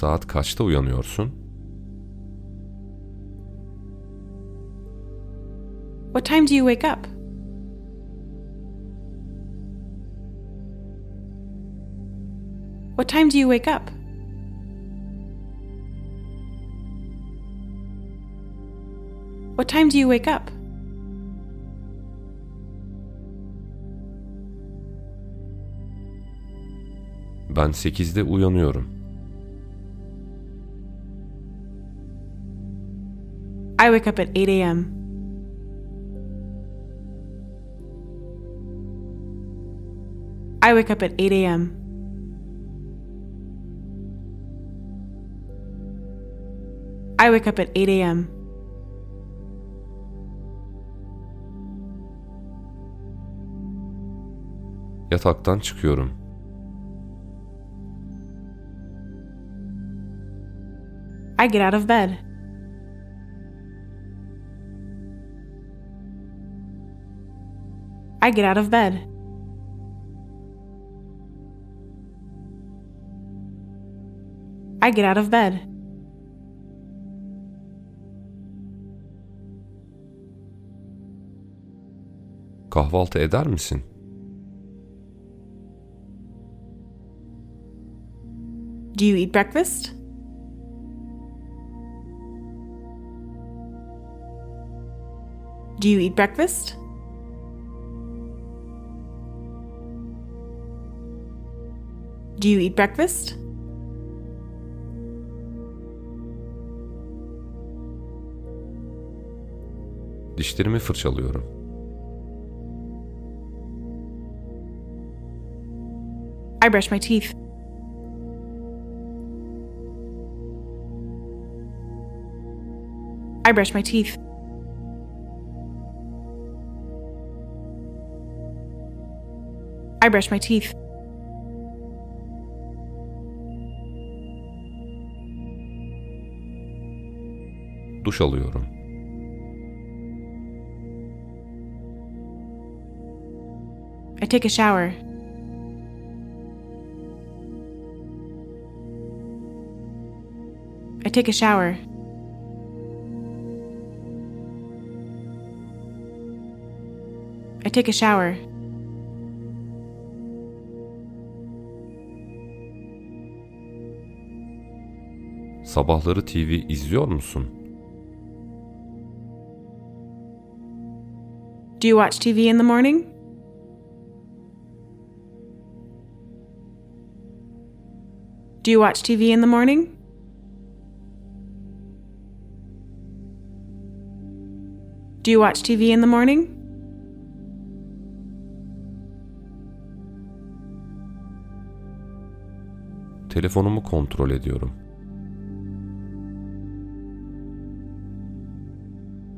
Saat kaçta uyanıyorsun? What time do you wake up? What time do you wake up? What time do you wake up? Ben 8'de uyanıyorum. I wake up at 8 a.m. I wake up at 8 a.m. I wake up at 8 a.m. Yataktan çıkıyorum. I get out of bed. I get out of bed. I get out of bed. Kahvaltı eder misin? Do you eat breakfast? Do you eat breakfast? Do you eat breakfast? Dişlerimi fırçalıyorum. I brush my teeth. I brush my teeth. I brush my teeth. Duş alıyorum. I take a shower. I take a shower. I take a shower. Sabahları TV izliyor musun? Do you watch TV in the morning? Do you watch TV in the morning? Do you watch TV in the morning? Telefonumu kontrol ediyorum.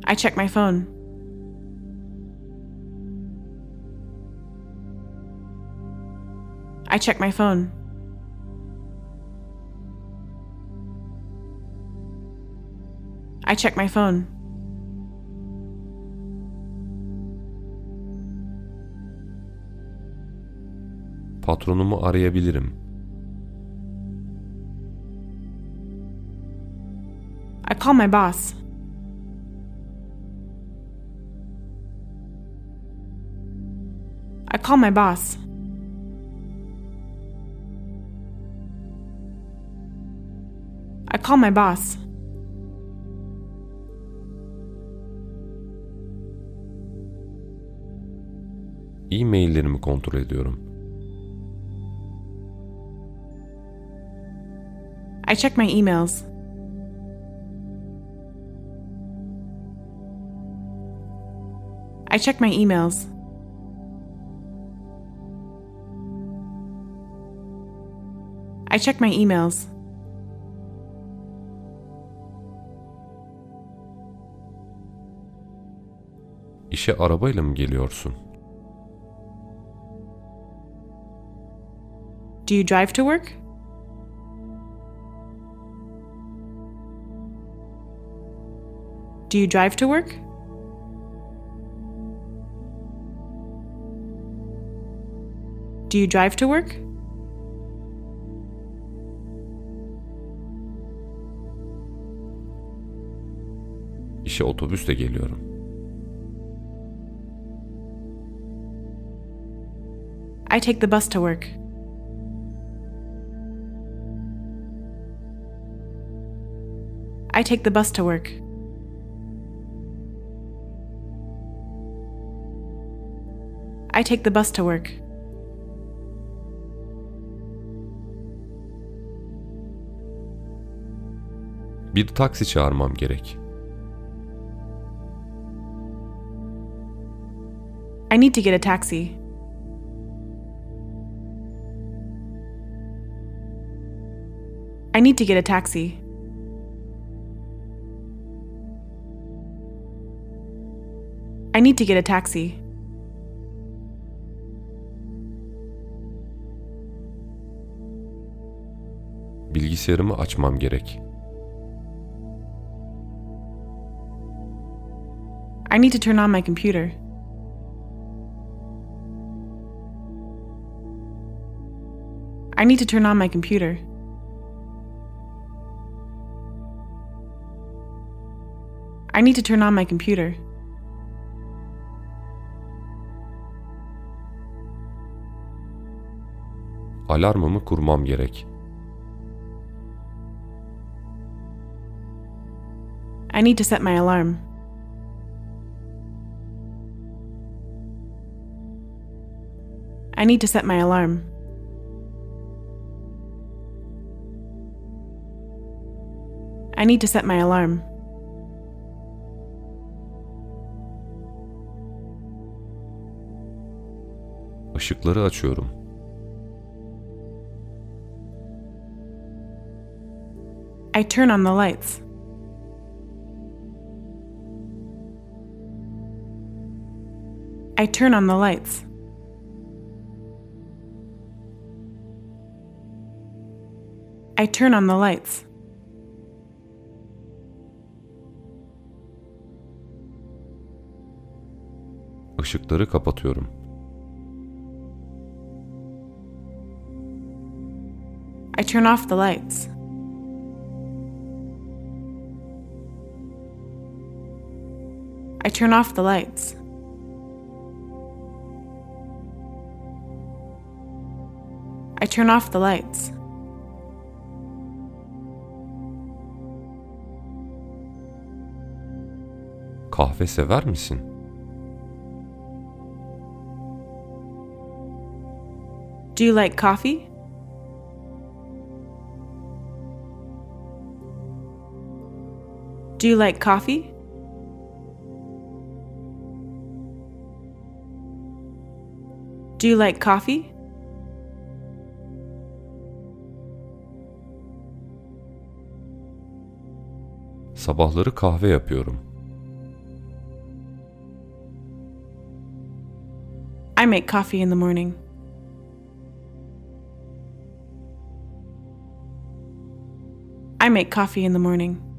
I check my phone. I check my phone. I check my phone. Patronumu arayabilirim. I call my boss. I call my boss. Call my boss. E-maillerimi kontrol ediyorum. I check my emails. I check my emails. I check my emails. işe arabayla mı geliyorsun? Do you drive to work? Do you drive to work? Do you drive to work? İşe otobüsle geliyorum. I take the bus to work. I take the bus to work. I take the bus to work. Bir taksi çağırmam gerek. I need to get a taxi. I need to get a taxi. I need to get a taxi. Bilgisayarımı açmam gerek. I need to turn on my computer. I need to turn on my computer. I need to turn on my computer. Alarmımı kurmam gerek. I need to set my alarm. I need to set my alarm. I need to set my alarm. Işıkları açıyorum. I turn on the lights. I turn on the lights. I turn on the lights. Işıkları kapatıyorum. I turn off the lights. I turn off the lights. I turn off the lights. Kahve sever misin? Do you like coffee? Do you like coffee? Do you like coffee? Sabahları kahve yapıyorum. I make coffee in the morning. I make coffee in the morning.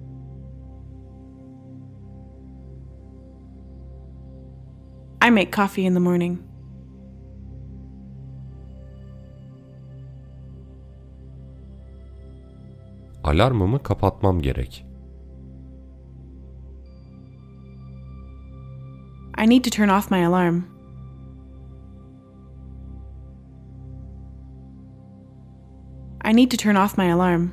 Make coffee in the morning. Alarmımı kapatmam gerek. I need to turn off my alarm. I need to turn off my alarm.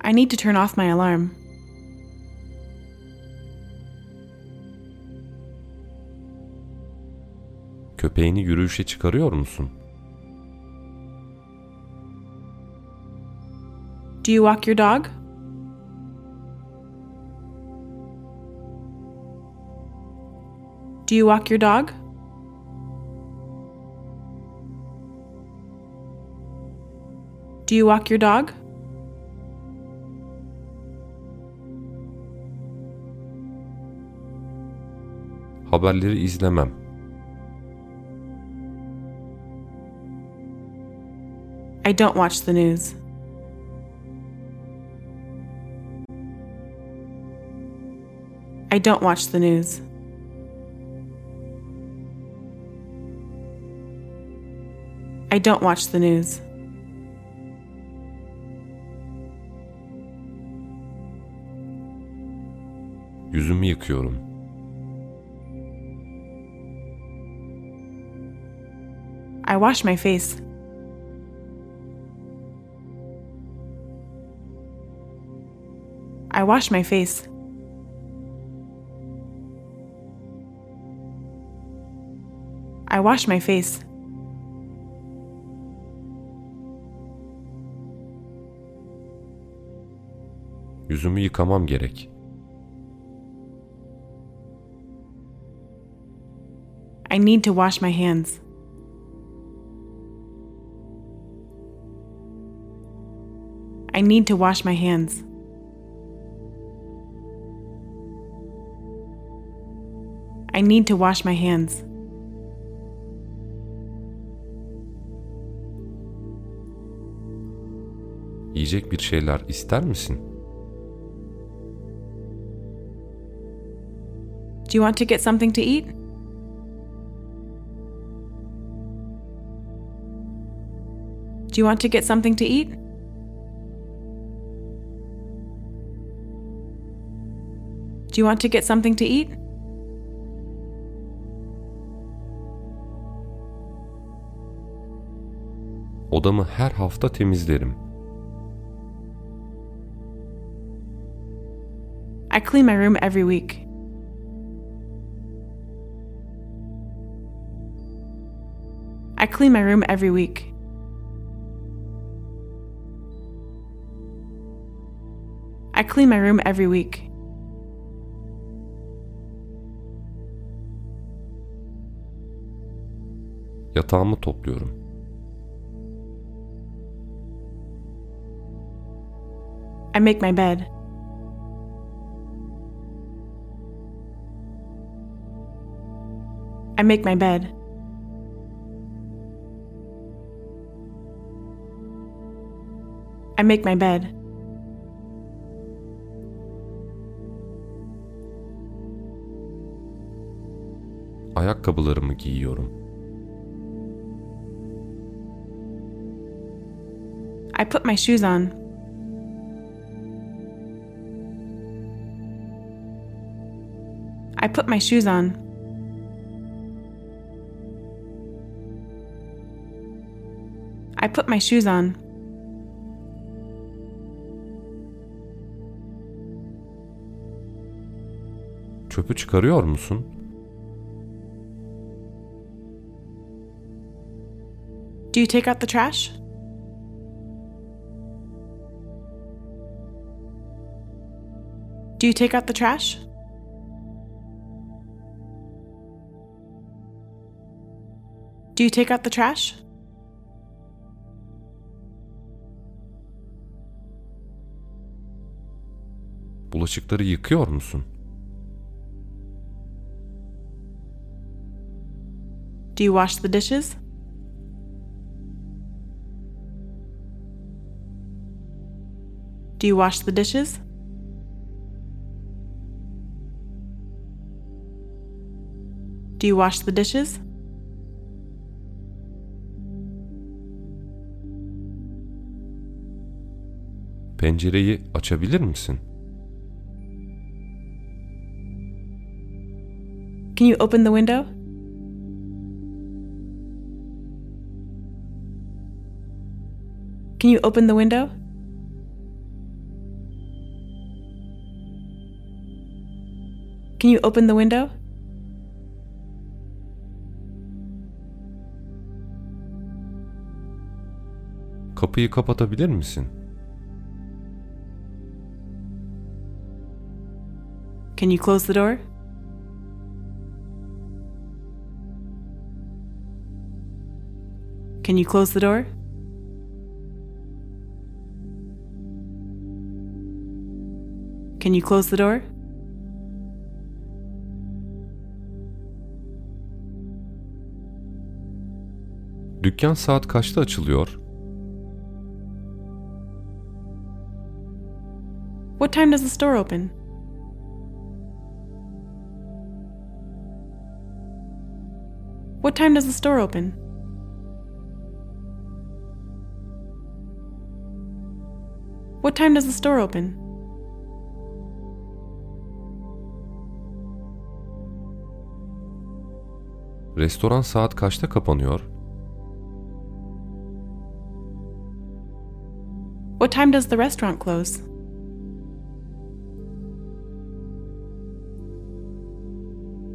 I need to turn off my alarm. Köpeğini yürüyüşe çıkarıyor musun? Do you walk your dog? Do you walk your dog? Do you walk your dog? Haberleri izlemem. I don't watch the news. I don't watch the news. I don't watch the news. Yüzümü yıkıyorum. I wash my face. I wash my face. I wash my face. Yüzümü yıkamam gerek. I need to wash my hands. I need to wash my hands. I need to wash my hands. Yiyecek bir şeyler ister misin? Do you want to get something to eat? Do you want to get something to eat? Do you want to get something to eat? Odamı her hafta temizlerim. I clean my room every week. I clean my room every week. I clean my room every week. Yatağımı topluyorum. I make my bed. I make my bed. I make my bed. Ayakkabılarımı giyiyorum. I put my shoes on. Put my shoes on. I put my shoes on. Çöpü çıkarıyor musun? Do you take out the trash? Do you take out the trash? Do you take out the trash? Bulaşıkları yıkıyor musun? Do you wash the dishes? Do you wash the dishes? Do you wash the dishes? Pencereyi açabilir misin? Can you open the window? Can you open the window? Can you open the window? Kapıyı kapatabilir misin? Can you close the door? Can you close the door? Can you close the door? Dükkan saat kaçta açılıyor? What time does the store open? What time does the store open? What time does the store open? Restoran saat kaçta kapanıyor? What time does the restaurant close?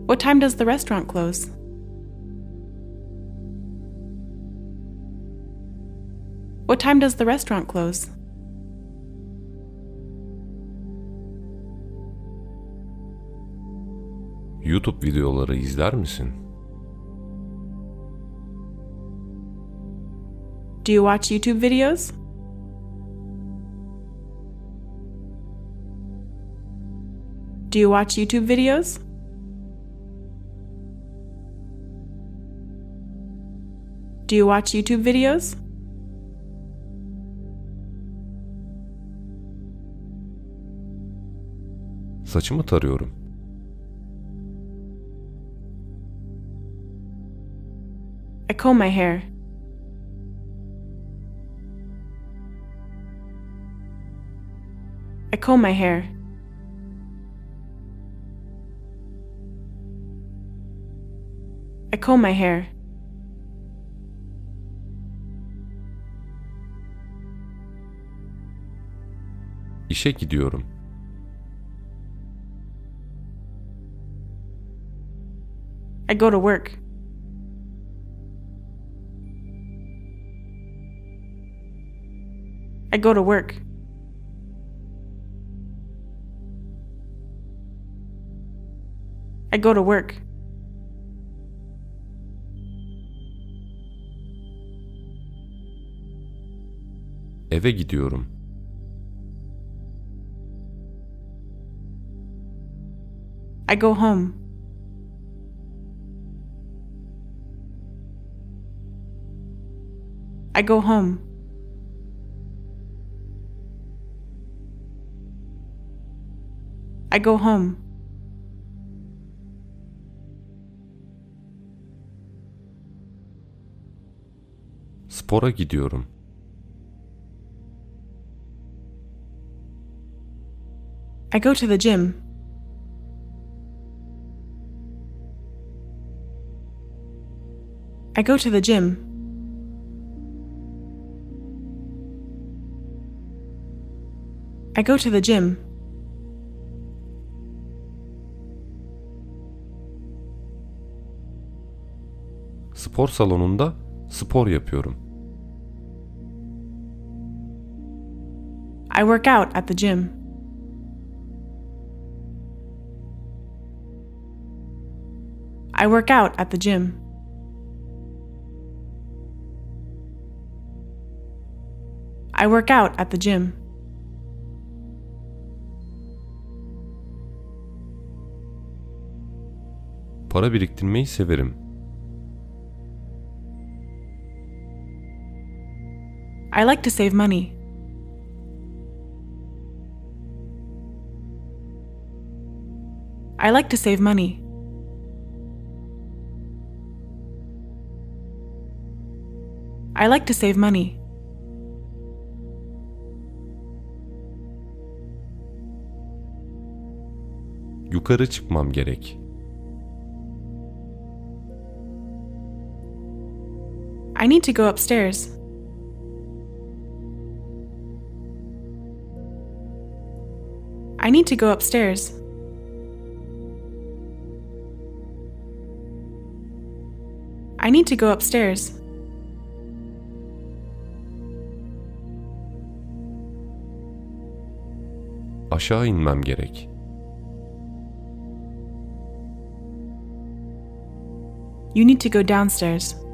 What time does the restaurant close? What time does the restaurant close? YouTube videoları izler misin? Do you watch YouTube videos? Do you watch YouTube videos? Do you watch YouTube videos? Saçımı tarıyorum. I comb my hair. I comb my hair. I comb my hair. İşe gidiyorum. I go to work. I go to work. I go to work. Eve gidiyorum. I go home. I go home. I go home. Spora gidiyorum. I go to the gym. I go to the gym. I go to the gym. Spor salonunda spor yapıyorum. I work out at the gym. I work out at the gym. I work out at the gym. Para biriktirmeyi severim. I like to save money. I like to save money. I like to save money. Yukarı çıkmam gerek. I need to go upstairs. I need to go upstairs. I need to go upstairs. Aşağı inmem gerek. You need to go downstairs.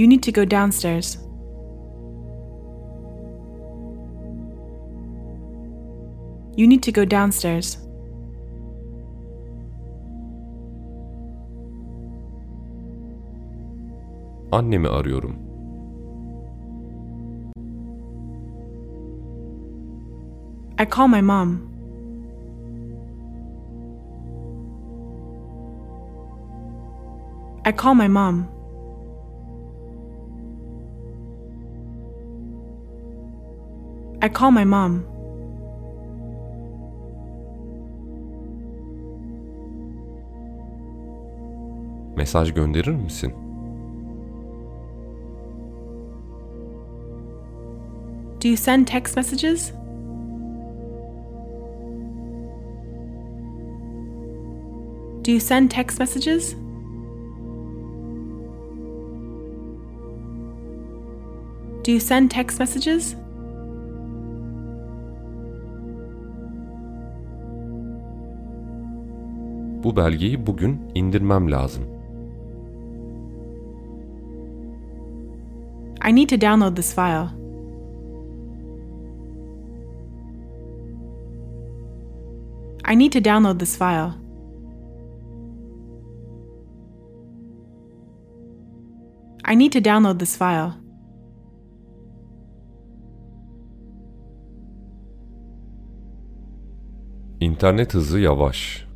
You need to go downstairs. You need to go downstairs. Annemi arıyorum. I call my mom. I call my mom. I call my mom. Mesaj gönderir misin? Do you send text messages? Do you send text messages? Do you send text messages? Bu belgeyi bugün indirmem lazım. I need to download this file. I need to download this file. I need to download this file. İnternet hızı yavaş.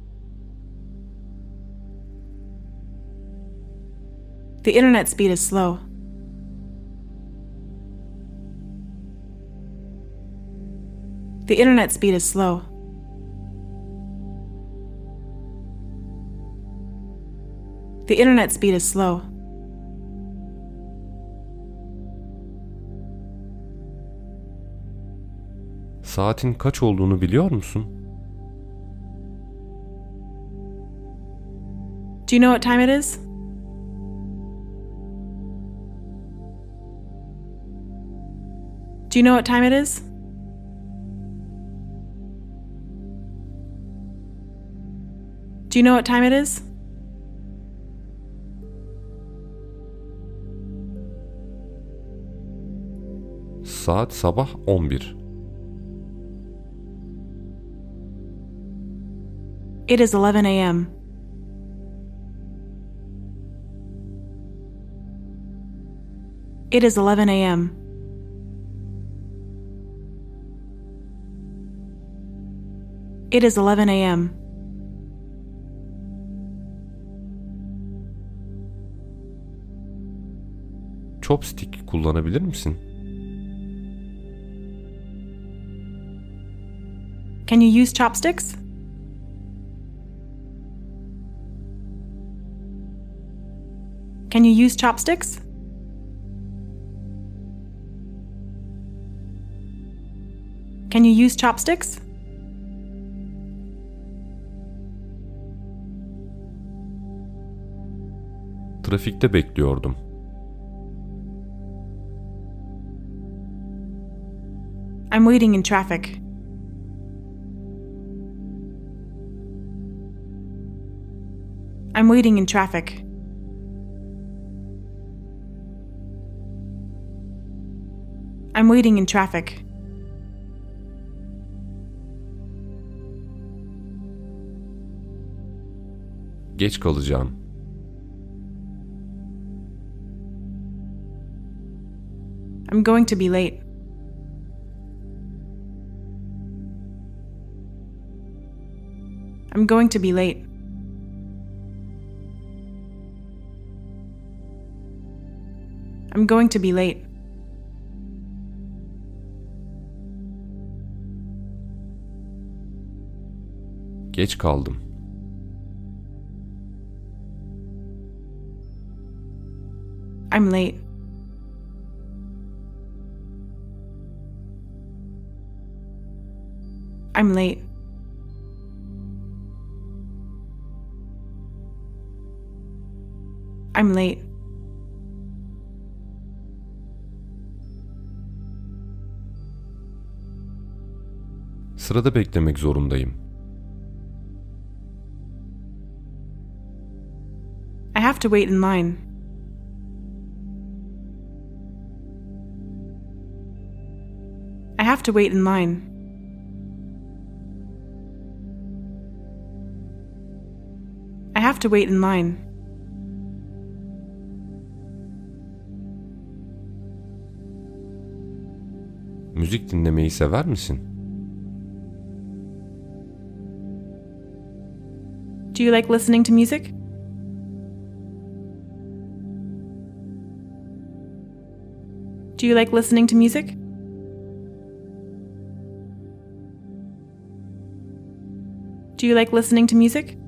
The internet speed is slow. The internet speed is slow. The internet speed is slow. Saatin kaç olduğunu biliyor musun? Do you know what time it is? Do you know what time it is? Do you know what time it is? Saat sabah 11. It is 11 a.m. It is 11 a.m. It is 11 a.m. Chopstick kullanabilir misin? Can you use chopsticks? Can you use chopsticks? Can you use chopsticks? Trafikte bekliyordum. I'm waiting in traffic. I'm waiting in traffic. I'm waiting in traffic. Geç kalacağım. I'm going to be late. I'm going to be late. I'm going to be late. Geç kaldım. I'm late. I'm late. Sırada beklemek zorundayım. I have to wait in line. I have to wait in line. I have to wait in line. müzik dinlemeyi sever misin? Do you like listening to music? Do you like listening to music? Do you like listening to music?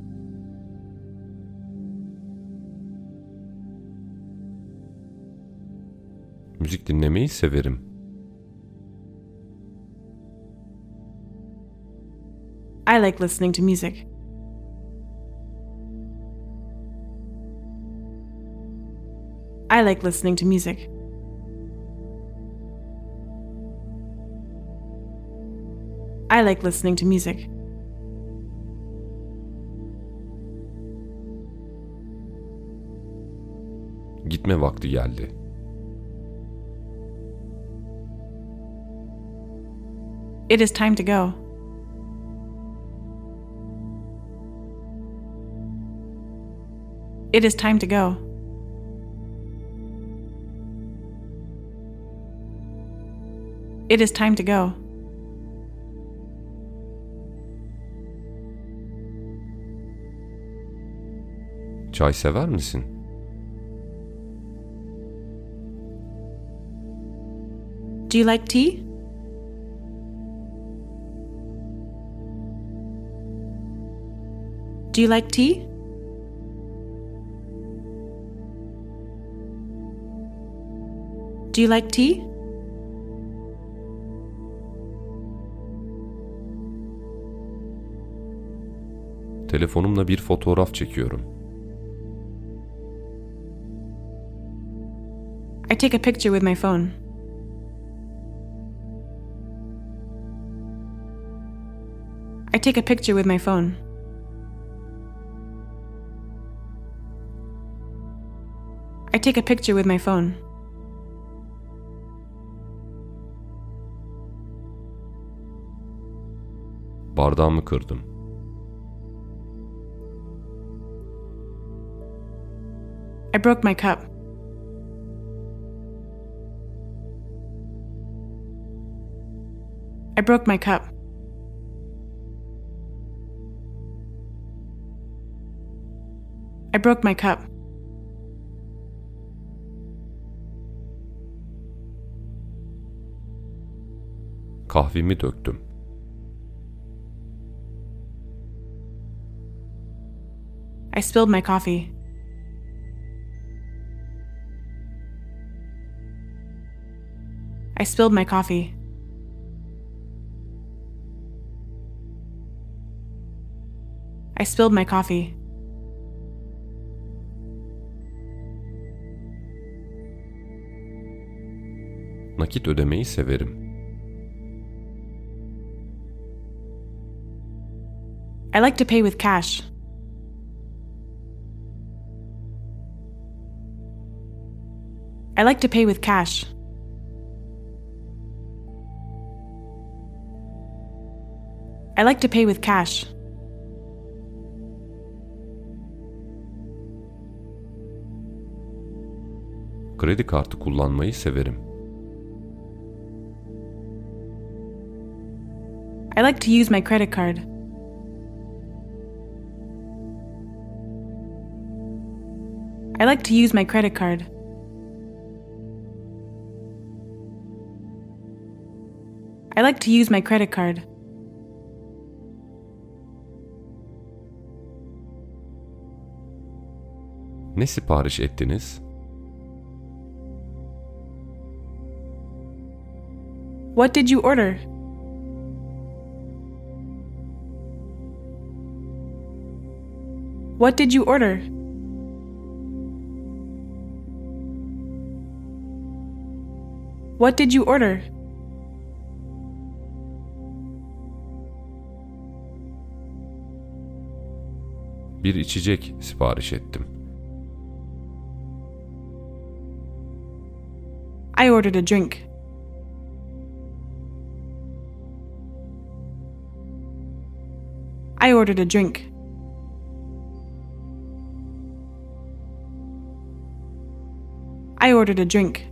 Müzik dinlemeyi severim. Like listening to music. I like listening to music. I like listening to music. Gitme vakti geldi. It is time to go. It is time to go. It is time to go. Çay sever misin? Do you like tea? Do you like tea? Do you like tea? Telefonumla bir fotoğraf çekiyorum. I take a picture with my phone. I take a picture with my phone. I take a picture with my phone. Bardağımı kırdım. I broke my cup. I broke my cup. I broke my cup. Kahvemi döktüm. I spilled my coffee. I spilled my coffee. I spilled my coffee. Nakit ödemeyi severim. I like to pay with cash. I like to pay with cash. I like to pay with cash. Kredi kartı kullanmayı severim. I like to use my credit card. I like to use my credit card. I like to use my credit card. Ne sipariş ettiniz? What did you order? What did you order? What did you order? Bir içecek sipariş ettim. I ordered a drink. I ordered a drink. I ordered a drink.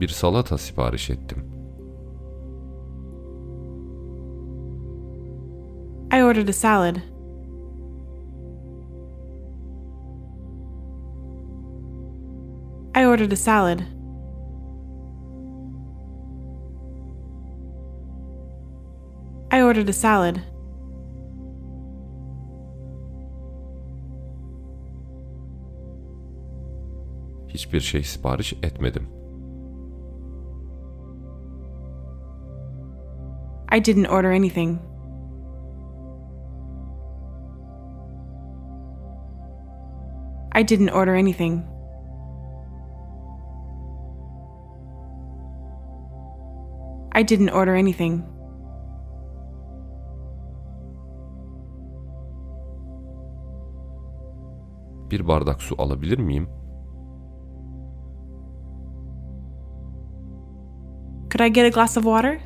Bir salata sipariş ettim. I ordered a salad. I ordered a salad. I ordered a salad. Hiçbir şey sipariş etmedim. I didn't order anything. I didn't order anything. I didn't order anything. Bir bardak su alabilir miyim? Could I get a glass of water?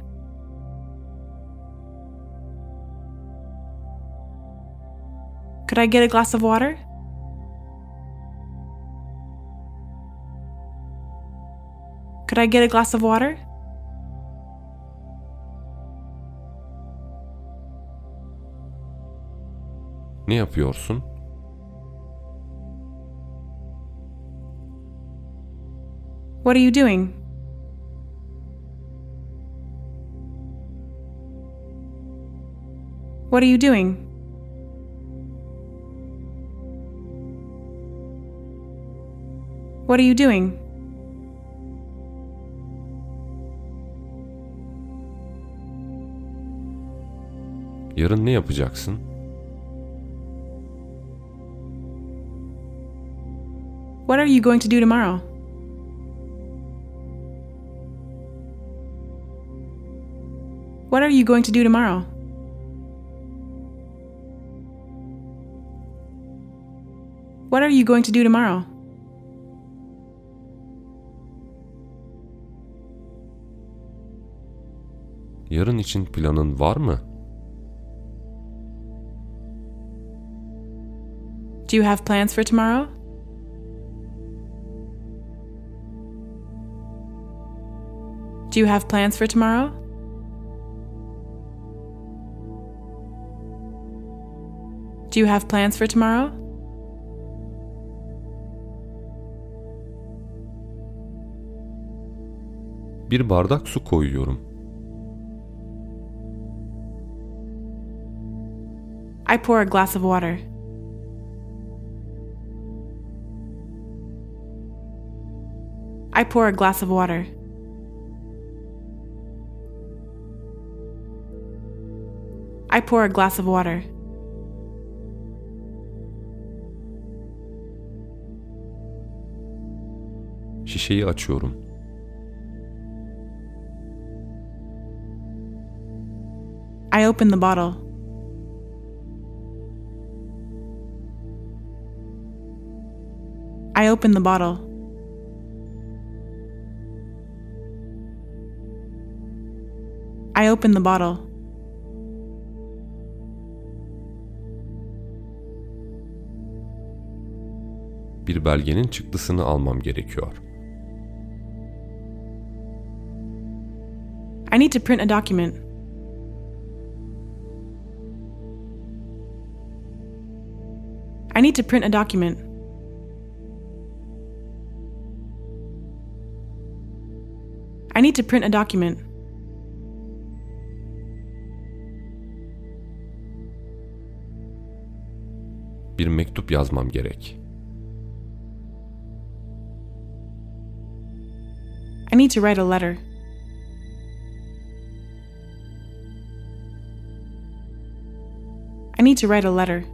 Could I get a glass of water? Could I get a glass of water? Ne yapıyorsun? What are you doing? What are you doing? What are you doing? Yarın ne yapacaksın? What are you going to do tomorrow? What are you going to do tomorrow? What are you going to do tomorrow? Yarın için planın var mı? Do you have plans for tomorrow? Do you have plans for tomorrow? Do you have plans for tomorrow? Bir bardak su koyuyorum. I pour a glass of water. I pour a glass of water. I pour a glass of water. Şişeyi açıyorum. I open the bottle. I open the bottle. I open the bottle. Bir belgenin çıktısını almam gerekiyor. I need to print a document. I need to print a document. I need to print a document. Bir mektup yazmam gerek. I need to write a letter. I need to write a letter.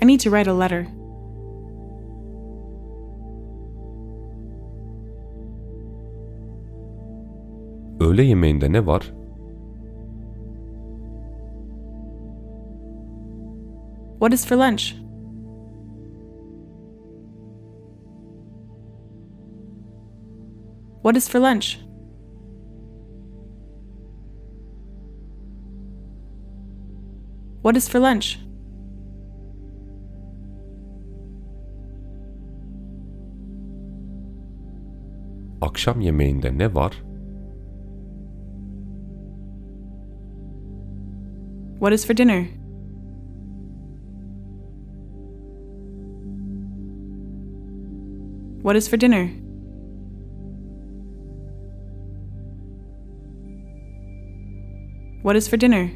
I need to write a letter. Öğle yemeğinde ne var? What is for lunch? What is for lunch? What is for lunch? Akşam yemeğinde ne var? What is for dinner? What is for dinner? What is for dinner?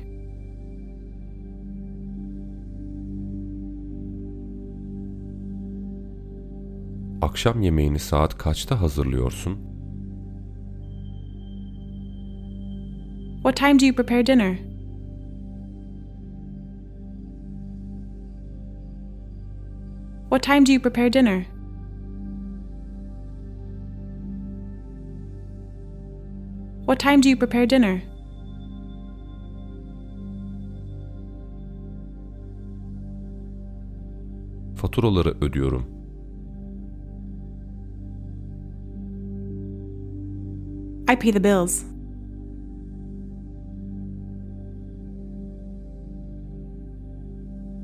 Akşam yemeğini saat kaçta hazırlıyorsun? What time do you prepare dinner? What time do you prepare dinner? What time do you prepare dinner? Faturaları ödüyorum. I pay the bills.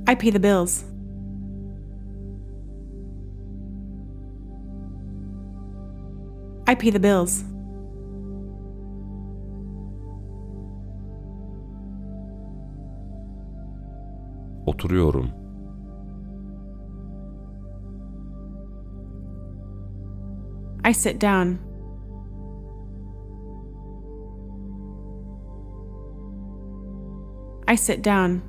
I pay the bills. I pay the bills. Oturuyorum. I sit down. I sit down.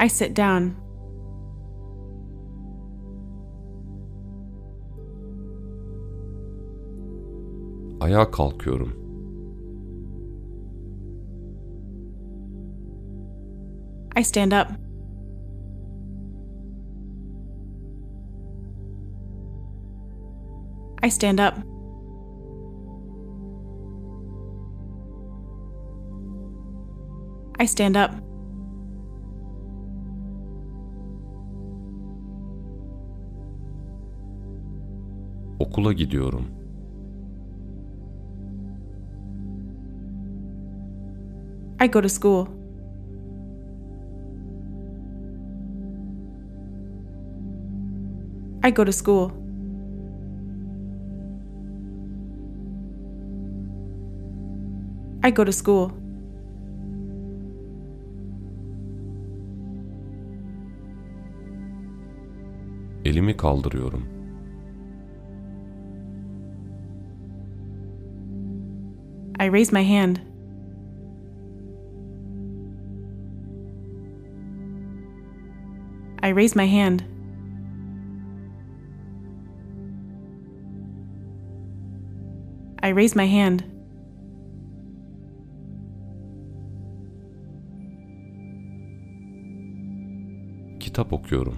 I sit down. Ayağa kalkıyorum. I stand up. I stand up. I stand up. Okula gidiyorum. I go to school. I go to school. I go to school. Elimi kaldırıyorum. I raise my hand. I raise my hand. Raise my hand. Kitap okuyorum.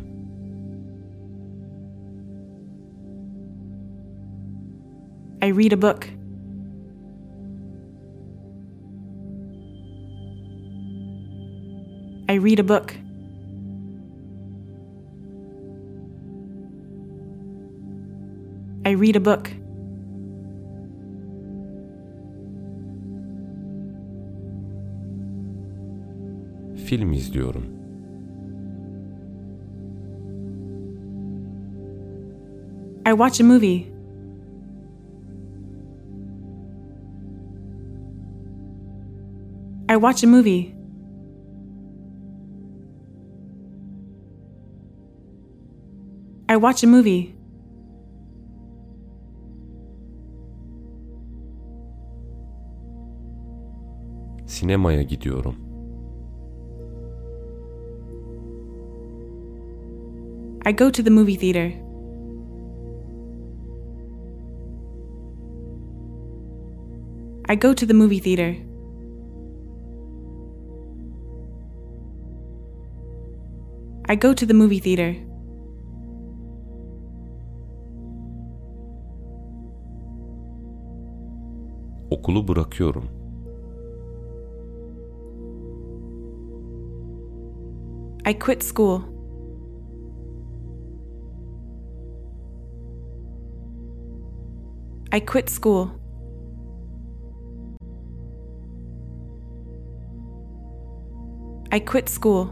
I read a book. I read a book. I read a book. Film izliyorum. I watch a movie. I watch a movie. I watch a movie. Sinemaya gidiyorum. I go to the movie theater. I go to the movie theater. I go to the movie theater. Okulu bırakıyorum. I quit school. I quit school. I quit school.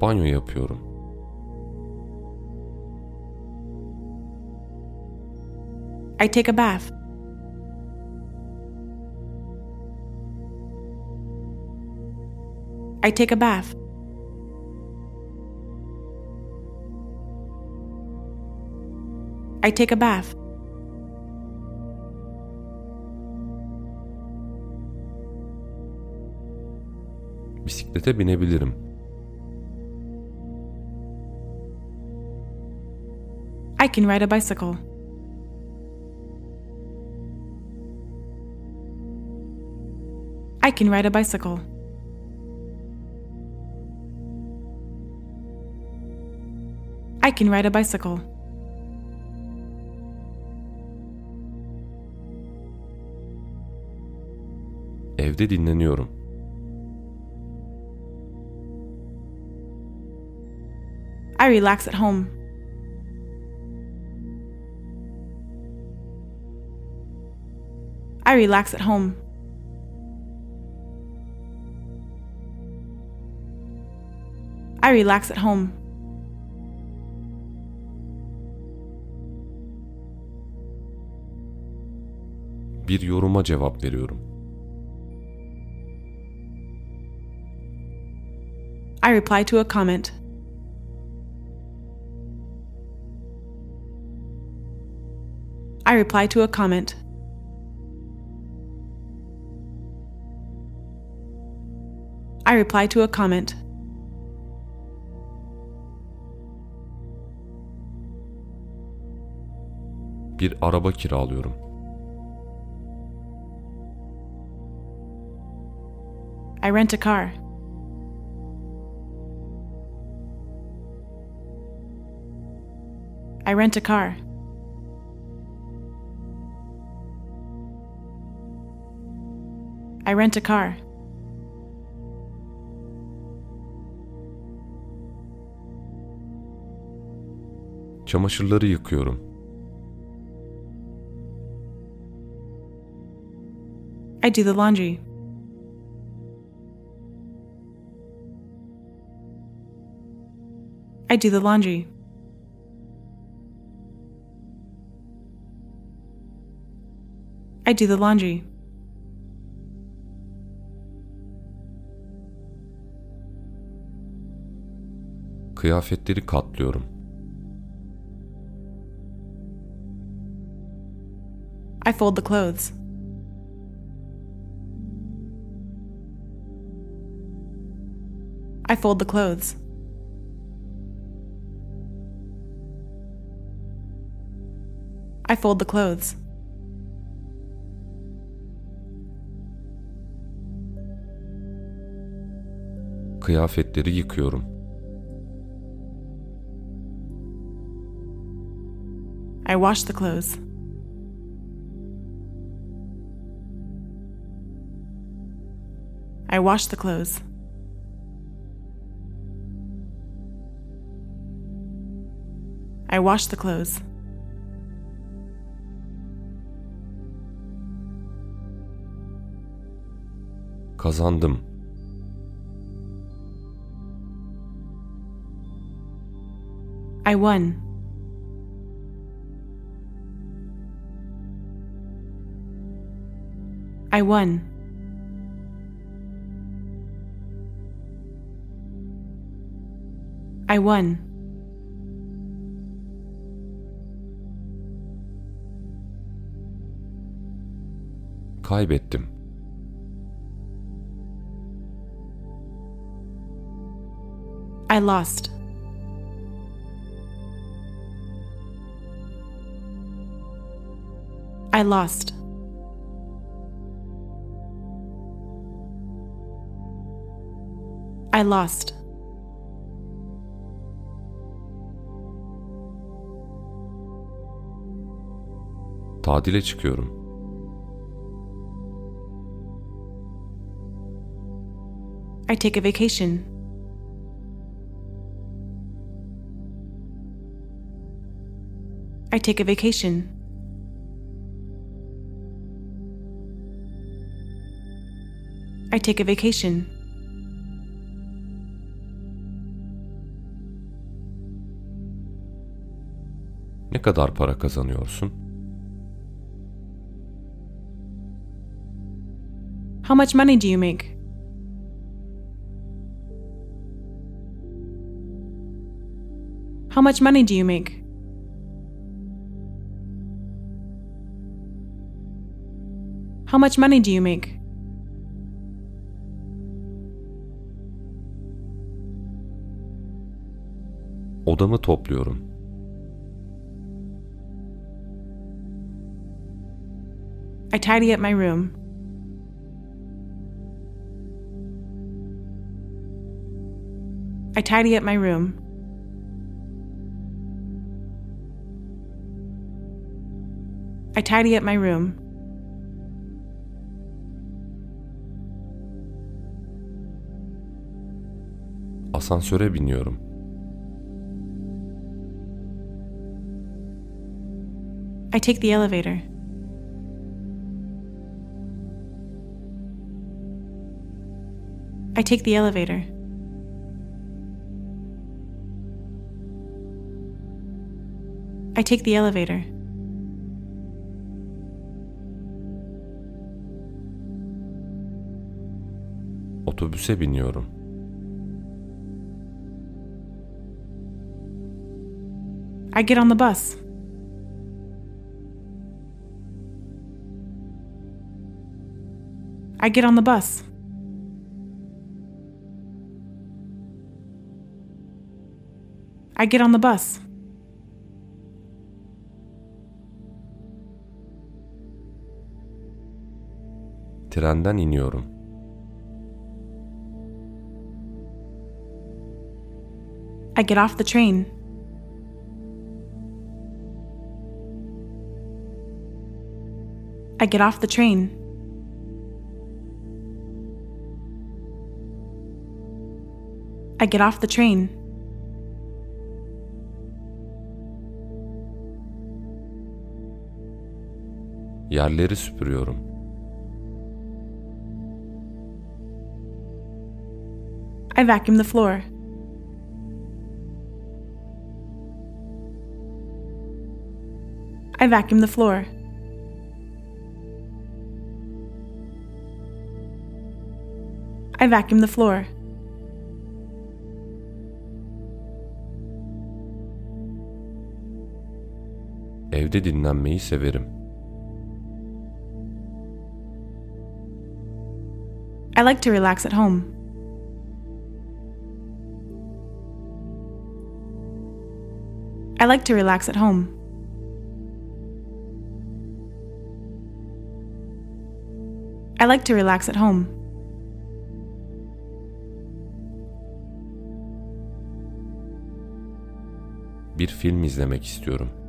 Banyo yapıyorum. I take a bath. I take a bath. I take a bath. Bisiklete binebilirim. I can ride a bicycle. I can ride a bicycle. I can ride a bicycle. Evde dinleniyorum. I relax at home. I relax at home. I relax at home. Bir yoruma cevap veriyorum. Reply to a comment. I reply to a comment. I reply to a comment. Bir araba kiralıyorum. I rent a car. I rent a car. I rent a car. Çamaşırları yıkıyorum. I do the laundry. I do the laundry. I do the laundry. Kıyafetleri katlıyorum. I fold the clothes. I fold the clothes. I fold the clothes. Kıyafetleri yıkıyorum. I wash the clothes. I wash the clothes. I wash the clothes. Kazandım. I won. I won. I won. Kaybettim. I lost. I lost. I lost. Tadile çıkıyorum. I take a vacation. I take a vacation. I take a vacation. Ne kadar para kazanıyorsun? How much money do you make? How much money do you make? How much money do you make? Odamı topluyorum. I tidy up my room. I tidy up my room. I tidy up my room. Asansöre biniyorum. I take the elevator. I take the elevator. I take the elevator. Otobüse biniyorum. I get on the bus. I get on the bus. I get on the bus. Trenden iniyorum. I get off the train. I get off the train. I get off the train. Yerleri süpürüyorum. I vacuum the floor. I vacuum the floor. I vacuum the floor. Evde dinlenmeyi severim. I like to relax at home. I like to relax at home. I like to relax at home. Bir film izlemek istiyorum.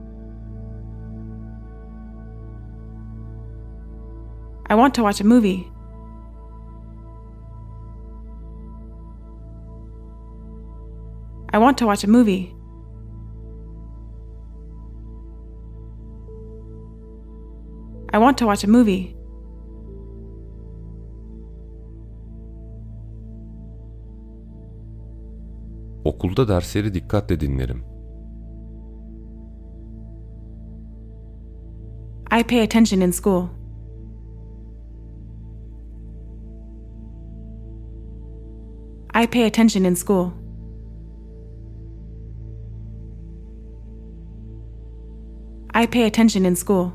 I want to watch a movie. I want to watch a movie. I want to watch a movie. Okulda dersleri dikkatle dinlerim. I pay attention in school. Pay attention in school. I pay attention in school.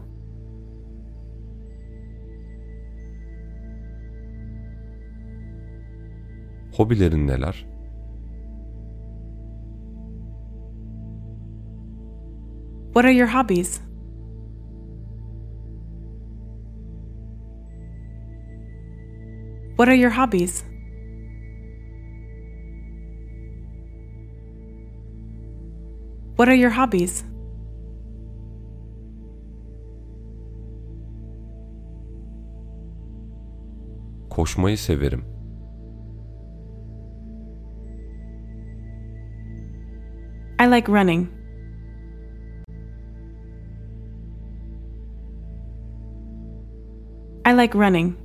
Hobilerin neler? What are your hobbies? What are your hobbies? What are your hobbies? Koşmayı severim. I like running. I like running.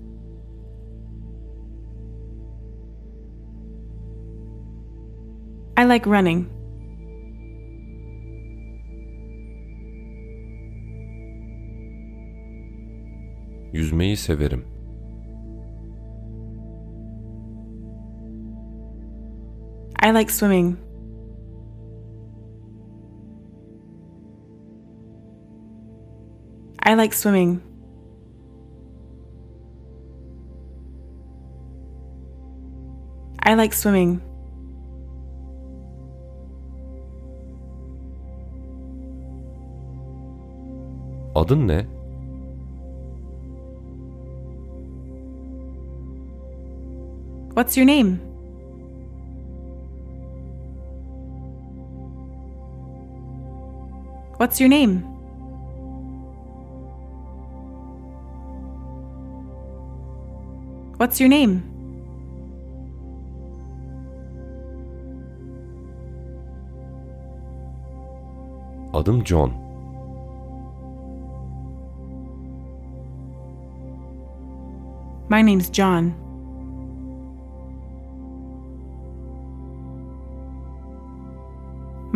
I like running. severim. I like swimming. I like swimming. I like swimming. Adın ne? What's your name? What's your name? What's your name? Adım John. My name's John.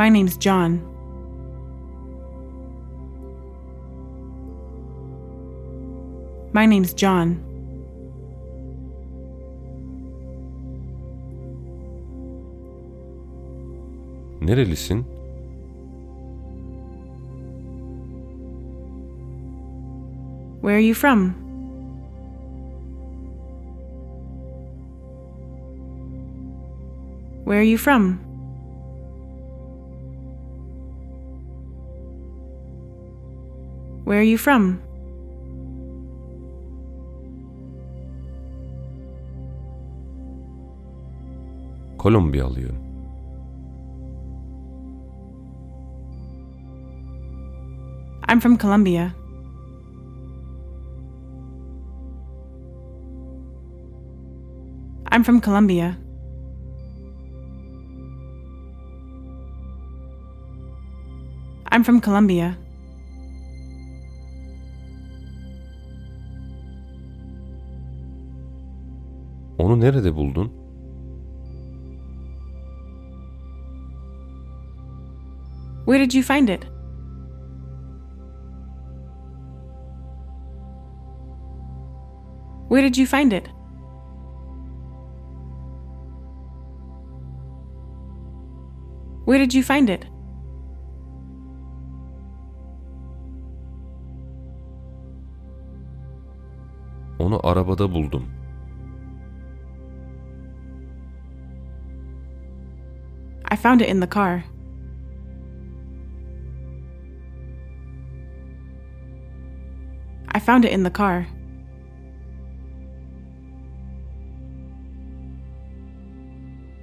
My name's John. My name's John. Nerelisin? Where are you from? Where are you from? Where are you from? Kolombiyalıyım. I'm from Colombia. I'm from Colombia. I'm from Colombia. Nerede buldun? Where did you find it? Where did you find it? Where did you find it? Onu arabada buldum. Found it in the car. I found it in the car.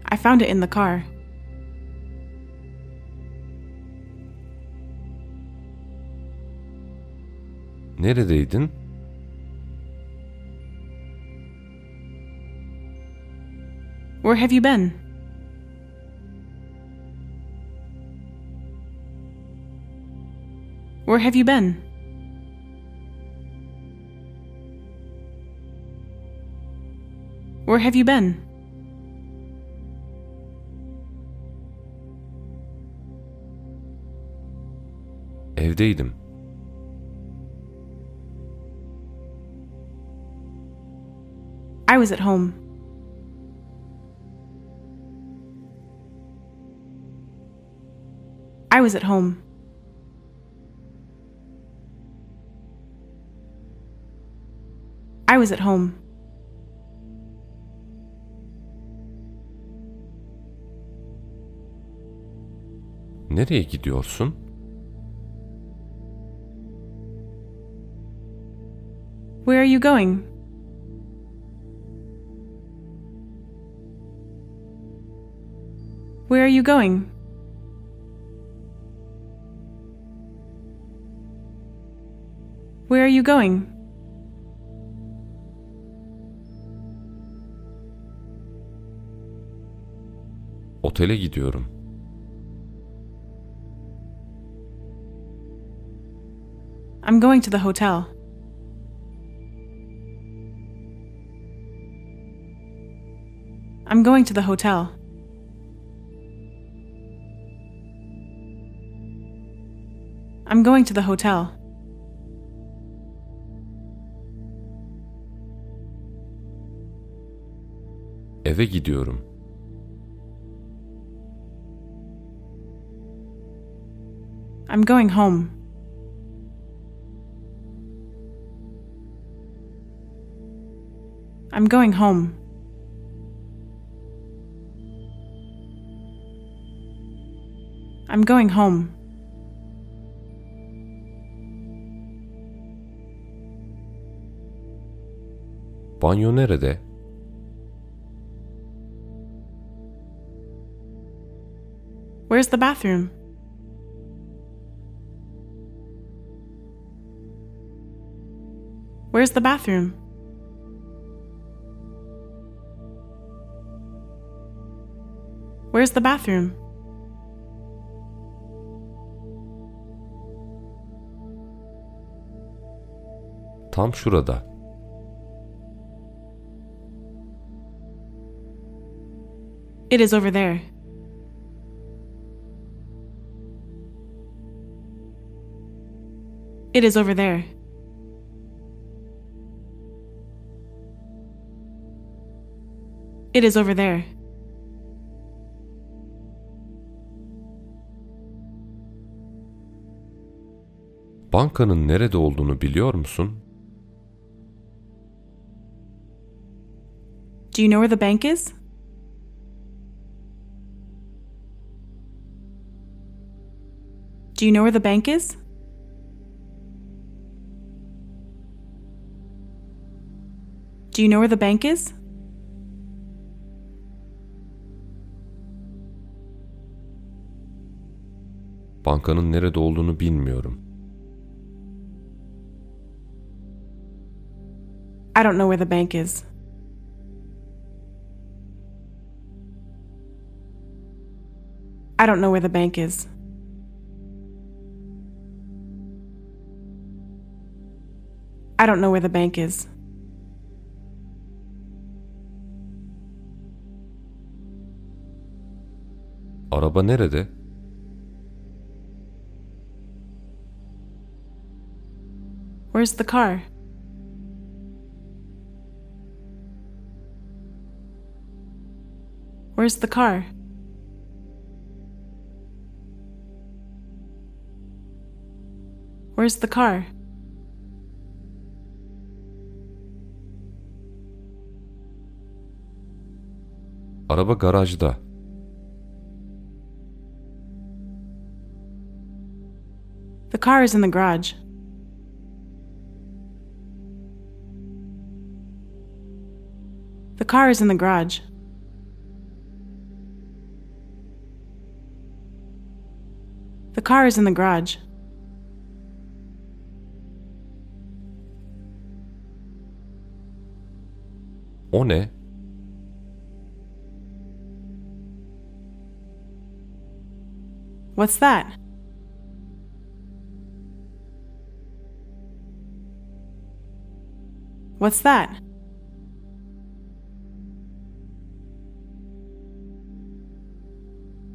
I found it in the car. Neredeydin? Where have you been? Where have you been? Where have you been? Evdeydim. I was at home. I was at home. I was at home. Nereye gidiyorsun? Where are you going? Where are you going? Where are you going? Otele gidiyorum. I'm going to the hotel. I'm going to the hotel. I'm going to the hotel. Eve gidiyorum. I'm going home. I'm going home. I'm going home. Banyo nerede? Where's the bathroom? Where's the bathroom? Where's the bathroom? Tam şurada. It is over there. It is over there. It is over there. Bankanın nerede olduğunu biliyor musun? Do you know where the bank is? Do you know where the bank is? Do you know where the bank is? Bankanın nerede olduğunu bilmiyorum. I don't know where the bank is. I don't know where the bank is. I don't know where the bank is. Araba nerede? Where's the car? Where's the car? Where's the car? Araba garajda. The car is in the garage. Car is in the garage. The car is in the garage. O ne? What's that? What's that?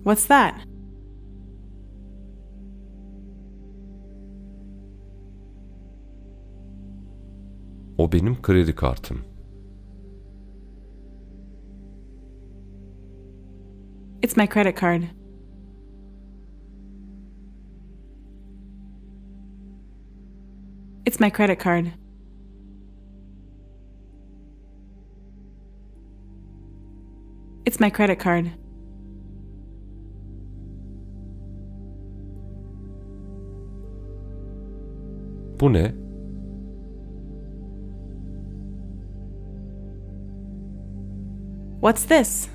What's that? O benim kredi kartım. It's my credit card. It's my credit card. It's my credit card. Bu ne? What's this?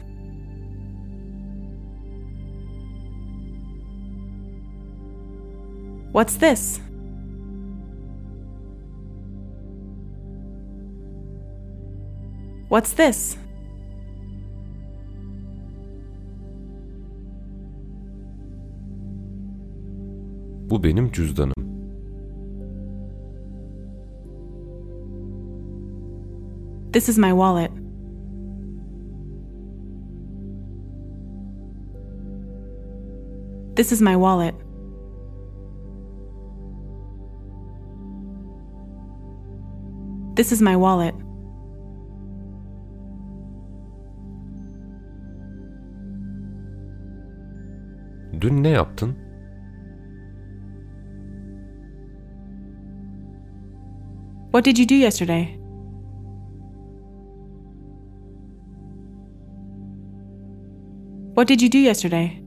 What's this? What's this? Bu benim cüzdanım. This is my wallet. This is my wallet. This is my wallet. Dün ne yaptın? What did you do yesterday? What did you do yesterday?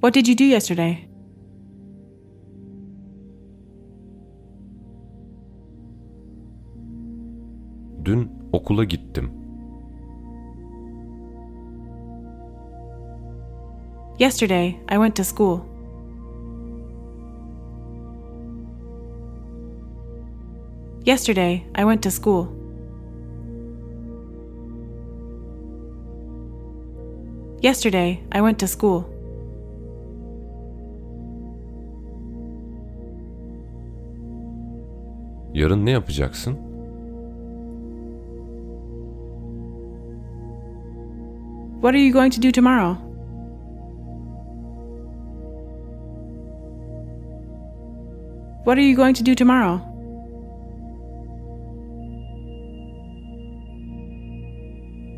What did you do yesterday? Dün okula gittim. Yesterday, I went to school. Yesterday, I went to school. Yesterday, I went to school. Yarın ne yapacaksın? What are you going to do tomorrow? What are you going to do tomorrow?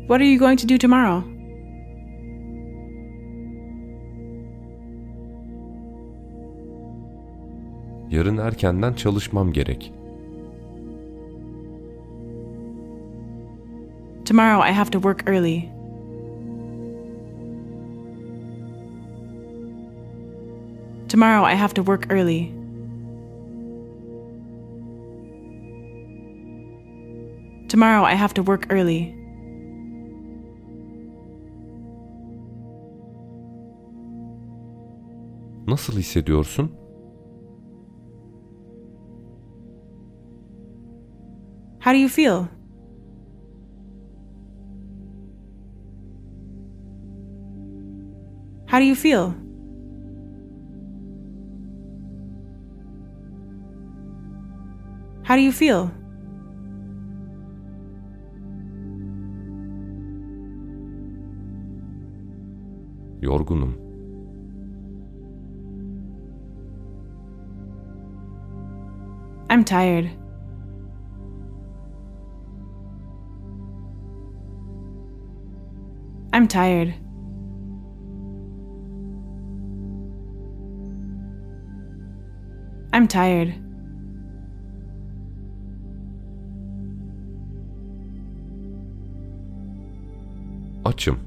What are you going to do tomorrow? Yarın erkenden çalışmam gerek. Tomorrow I have to work early. Tomorrow I have to work early. Tomorrow I have to work early. Nasıl hissediyorsun? Do you feel? How do you feel? How do you feel? Yorgunum. I'm tired. I'm tired. I'm tired. Açım.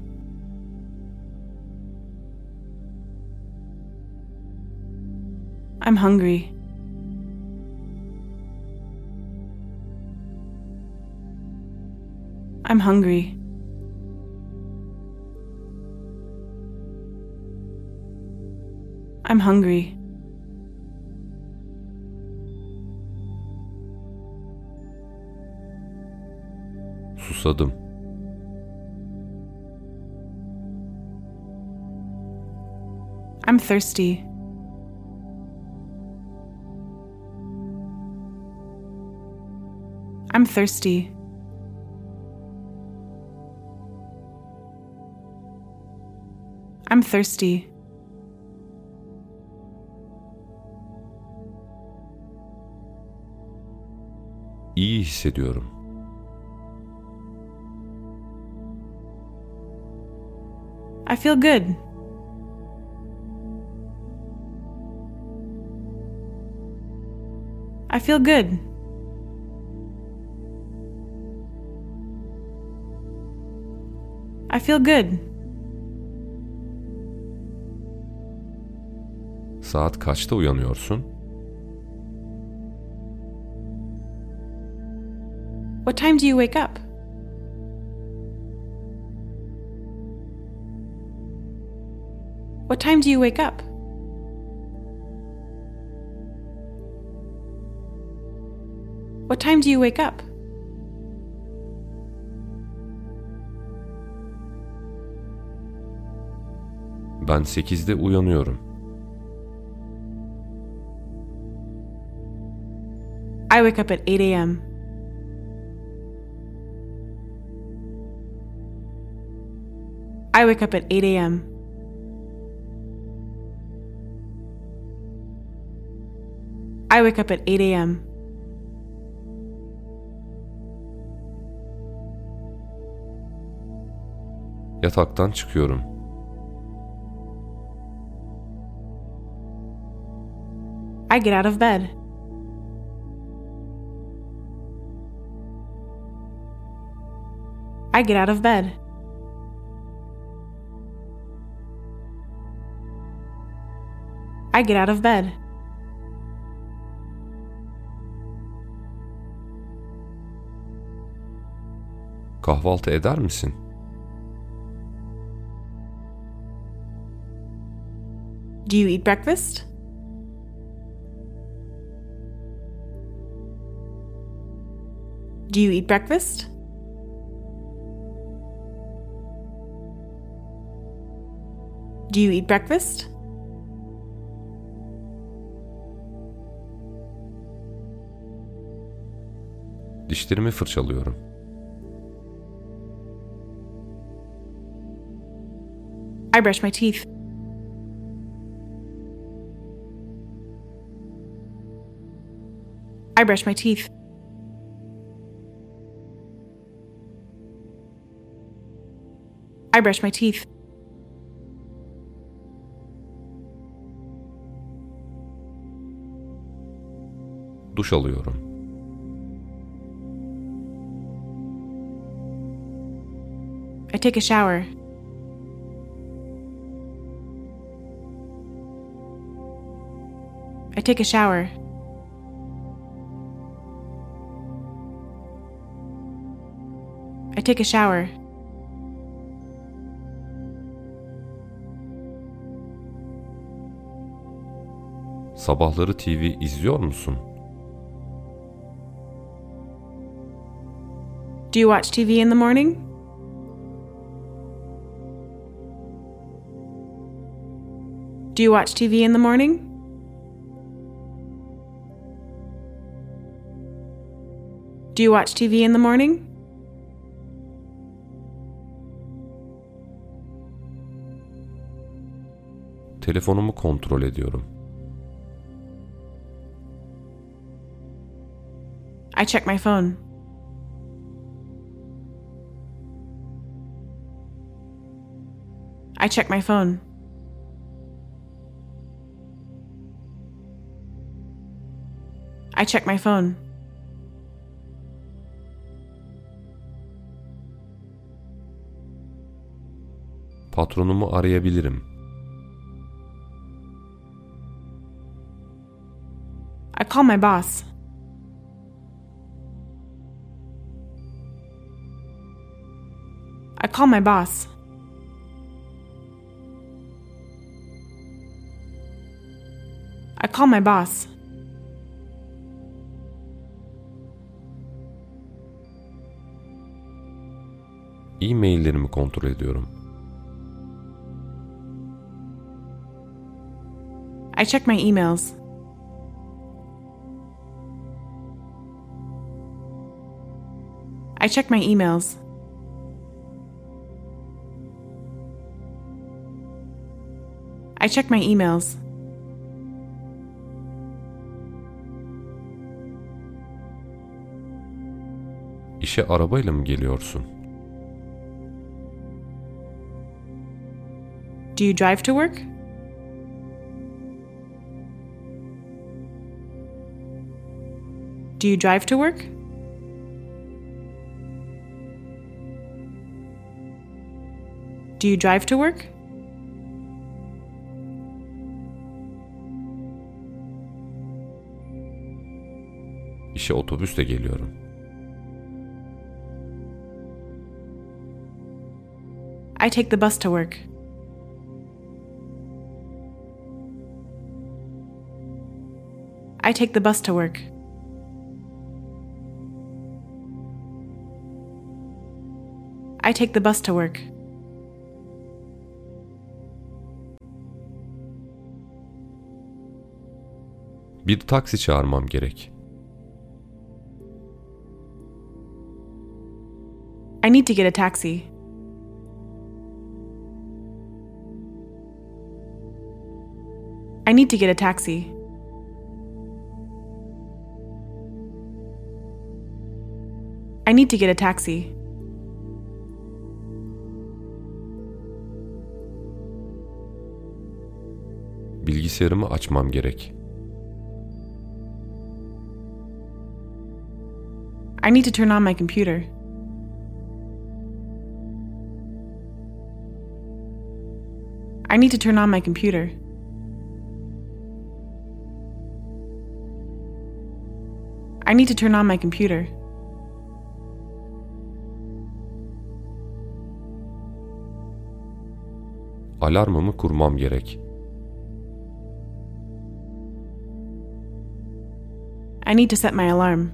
I'm hungry. I'm hungry. I'm hungry. Susadım. I'm thirsty. I'm thirsty. I'm thirsty. Hissediyorum. I feel good. I feel good. I feel good. Saat kaçta uyanıyorsun? What time do you wake up? What time do you wake up? What time do you wake up? Ben 8'de uyanıyorum. I wake up at 8 a.m. I wake up at 8 a.m. I wake up at 8 a.m. Yataktan çıkıyorum. I get out of bed. I get out of bed. I get out of bed. Kahvaltı eder misin? Do you eat breakfast? Do you eat breakfast? Do you eat breakfast? Dişlerimi fırçalıyorum. I brush my teeth. I brush my teeth. I brush my teeth. Duş alıyorum. Take a shower. I take a shower. I take a shower. Sabahları TV izliyor musun? Do you watch TV in the morning? Do you watch TV in the morning? Do you watch TV in the morning? Telefonumu kontrol ediyorum. I check my phone. I check my phone. I check my phone. Patronumu arayabilirim. I call my boss. I call my boss. I call my boss. E-maillerimi kontrol ediyorum. I check my emails. I check my emails. I check my emails. İşe arabayla mı geliyorsun? Do you drive to work? Do you drive to work? Do you drive to work? İşe otobüsle geliyorum. I take the bus to work. I take the bus to work. I take the bus to work. Bir taksi çağırmam gerek. I need to get a taxi. I need to get a taxi. I need to get a taxi. Bilgisayarımı açmam gerek. I need to turn on my computer. I need to turn on my computer. I need to turn on my computer. Alarmımı kurmam gerek. I need to set my alarm.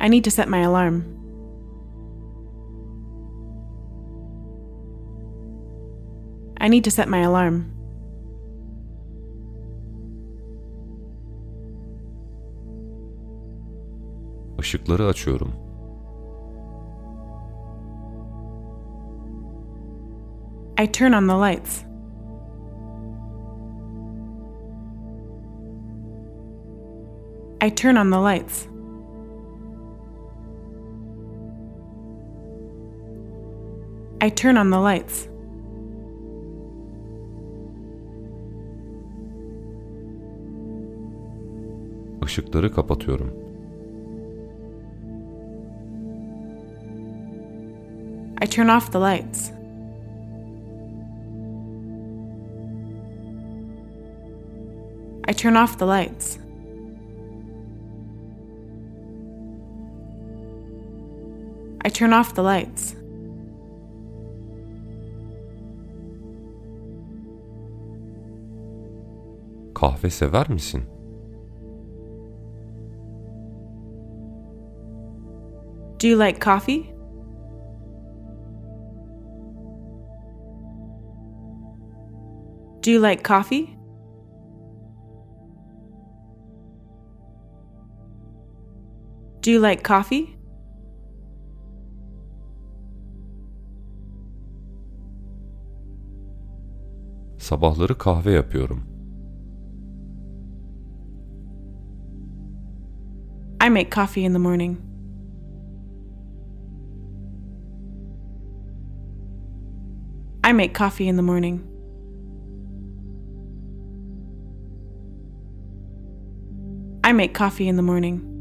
I need to set my alarm. I need to set my alarm. Işıkları açıyorum. I turn on the lights. I turn on the lights. I turn on the lights. Işıkları kapatıyorum. I turn off the lights. Turn off the lights. I turn off the lights. Kahve sever misin? Do you like coffee? Do you like coffee? Do you like coffee? Sabahları kahve yapıyorum. I make coffee in the morning. I make coffee in the morning. I make coffee in the morning.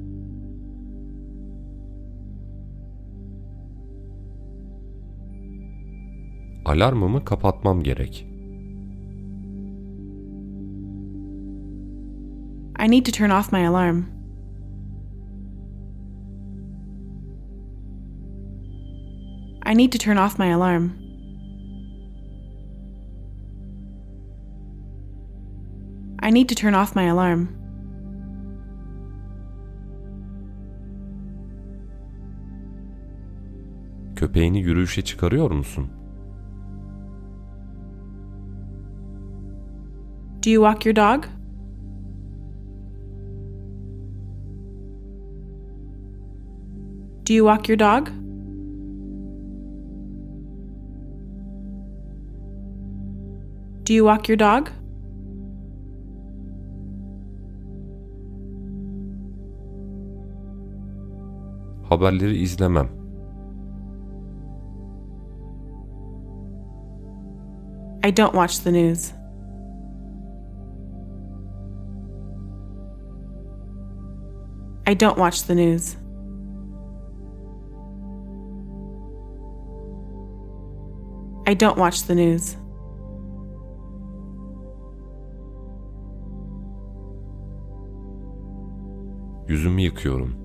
Alarmımı kapatmam gerek. I need to turn off my alarm. I need to turn off my alarm. I need to turn off my alarm. Köpeğini yürüyüşe çıkarıyor musun? Do you walk your dog? Do you walk your dog? Do you walk your dog? Haberleri izlemem. I don't watch the news. I don't watch the news. I don't watch the news. Yüzümü yıkıyorum.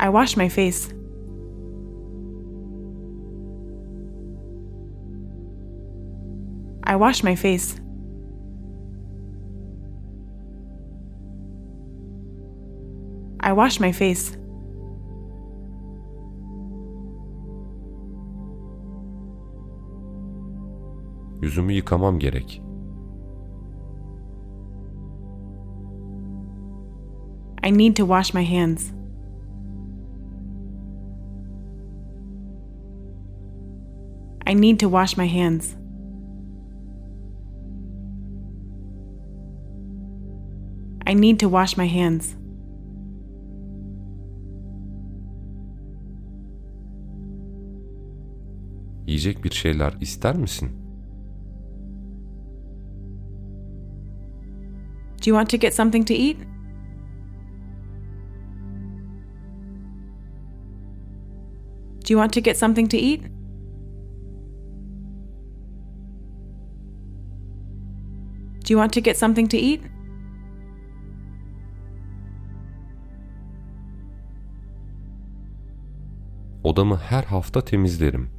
I wash my face. I wash my face. Wash my face. Yüzümü yıkamam gerek. I need to wash my hands. I need to wash my hands. I need to wash my hands. yiyecek bir şeyler ister misin? Do you want to get something to eat? Do you want to get something to eat? Do you want to get something to eat? Odamı her hafta temizlerim.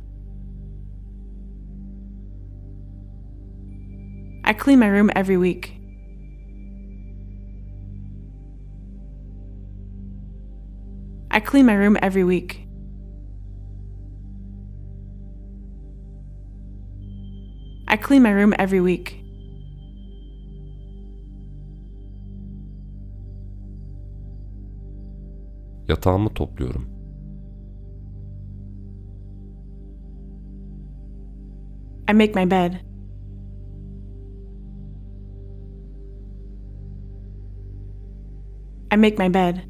I clean my room every week. I clean my room every week. I clean my room every week. Yatağımı topluyorum. I make my bed. I make my bed.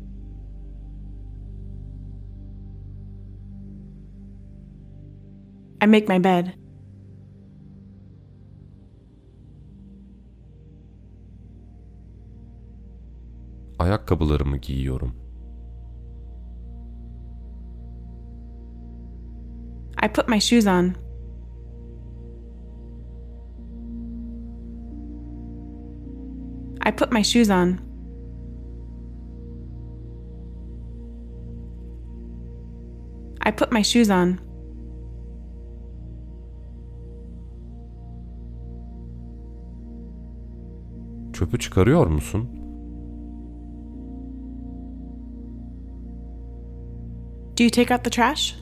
I make my bed. Ayakkabılarımı giyiyorum. I put my shoes on. I put my shoes on. I put my shoes on. Çöpü çıkarıyor musun? Do you take out the trash?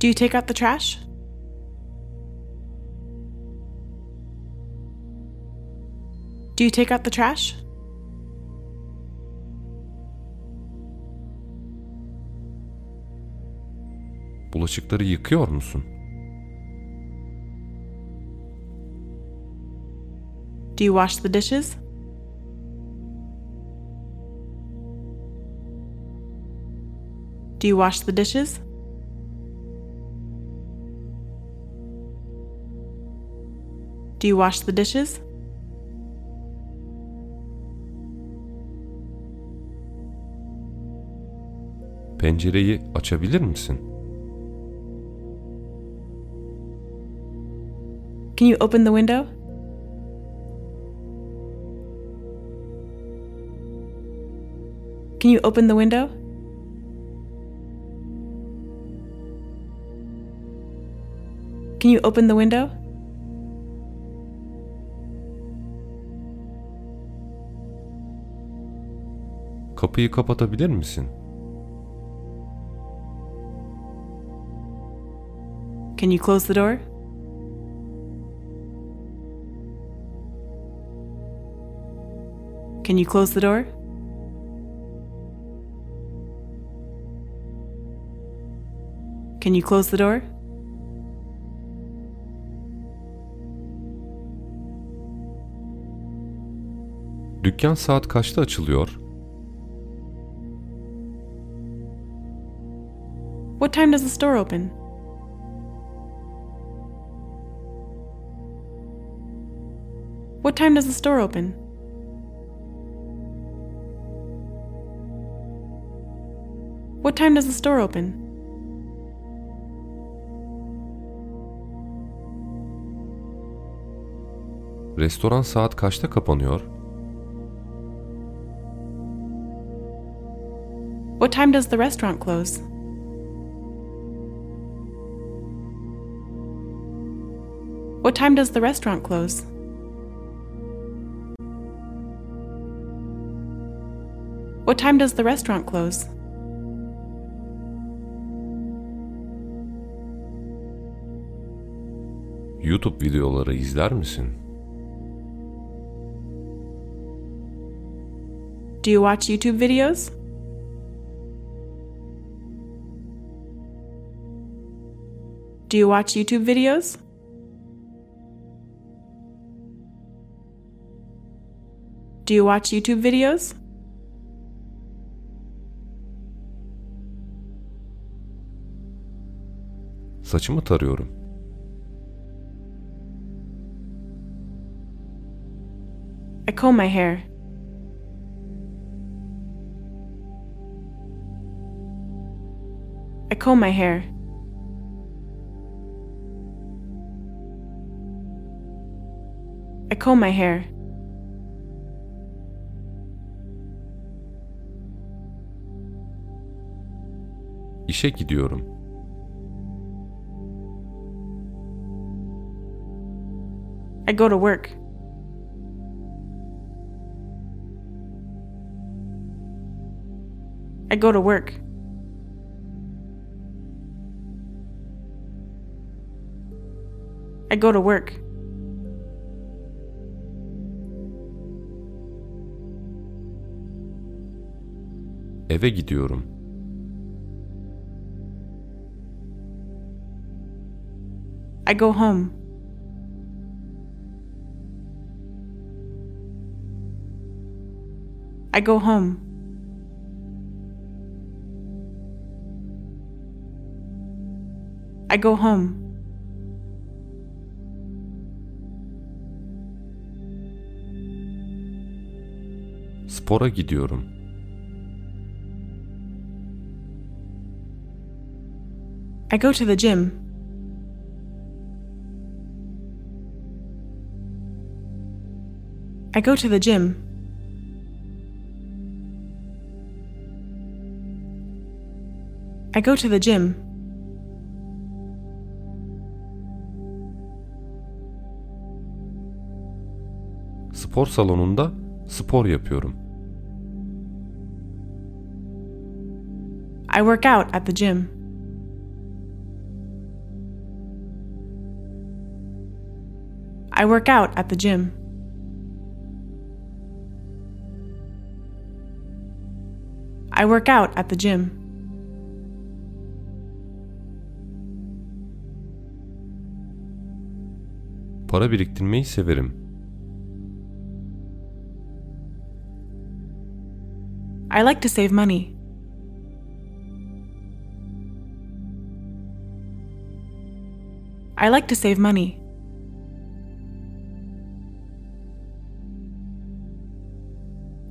Do you take out the trash? Do you take out the trash? Bulaşıkları yıkıyor musun? Do you wash the dishes? Do you wash the dishes? Do you wash the dishes? Pencereyi açabilir misin? Can you open the window? Can you open the window? Can you open the window? Kapıyı kapatabilir misin? Can you close the door? Can you close the door? Can you close the door? Dükkan saat kaçta açılıyor? What time does the store open? What time does the store open? What time does the store open? Restoran saat kaçta kapanıyor? What time does the restaurant close? What time does the restaurant close? What time does the restaurant close? YouTube videoları izler misin? Do you watch YouTube videos? Do you watch YouTube videos? Do you watch YouTube videos? Saçımı tarıyorum. comb my hair. I comb my hair. I comb my hair. İşe gidiyorum. I go to work. I go to work. I go to work. Eve gidiyorum. I go home. I go home. I go home. Spora gidiyorum. I go to the gym. I go to the gym. I go to the gym. Spor salonunda spor yapıyorum. I work out at the gym. I work out at the gym. I work out at the gym. Para biriktirmeyi severim. I like to save money. I like to save money.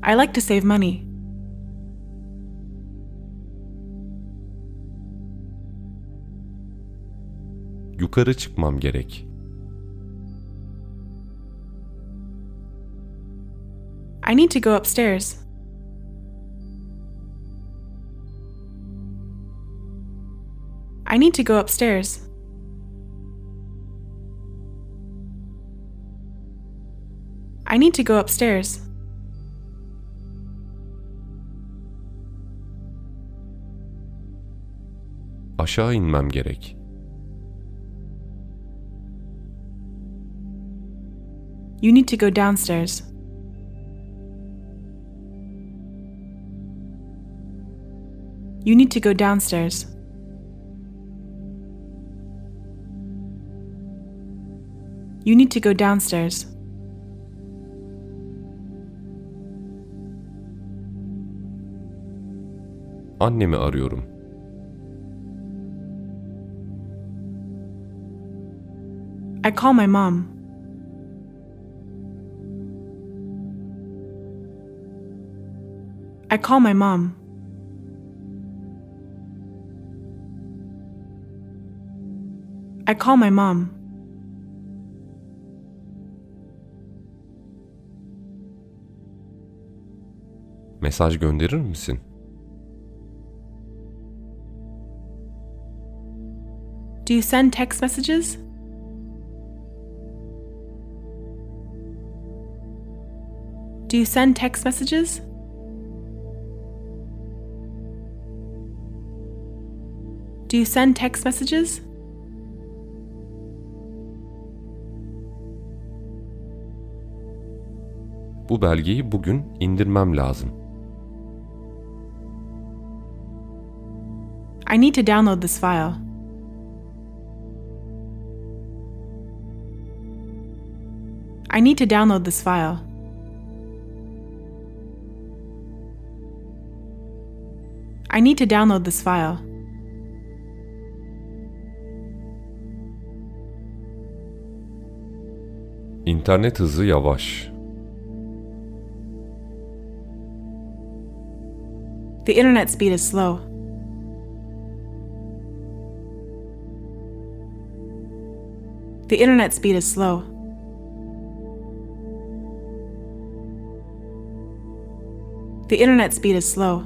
I like to save money. Yukarı çıkmam gerek. I need to go upstairs. I need to go upstairs. I need to go upstairs. Aşağı inmem gerek. You need to go downstairs. You need to go downstairs. You need to go downstairs. Annemi arıyorum. I call my mom. I call my mom. I call my mom. Mesaj gönderir misin? Do you send text messages? Do you send text messages? Do you send text messages? Bu belgeyi bugün indirmem lazım. I need to download this file. I need to download this file. I need to download this file. İnternet hızı yavaş. The internet speed is slow. The internet speed is slow. The internet speed is slow.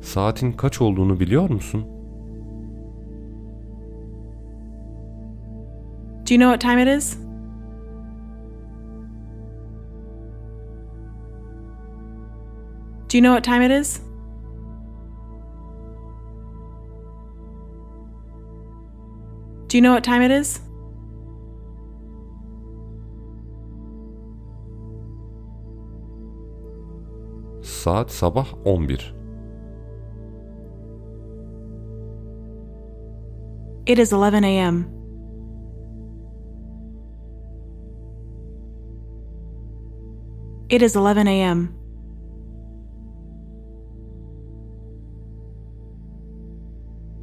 Saatin kaç olduğunu biliyor musun? Do you know what time it is? Do you know what time it is? Do you know what time it is? Saat sabah 11. It is 11 a.m. It is 11 a.m.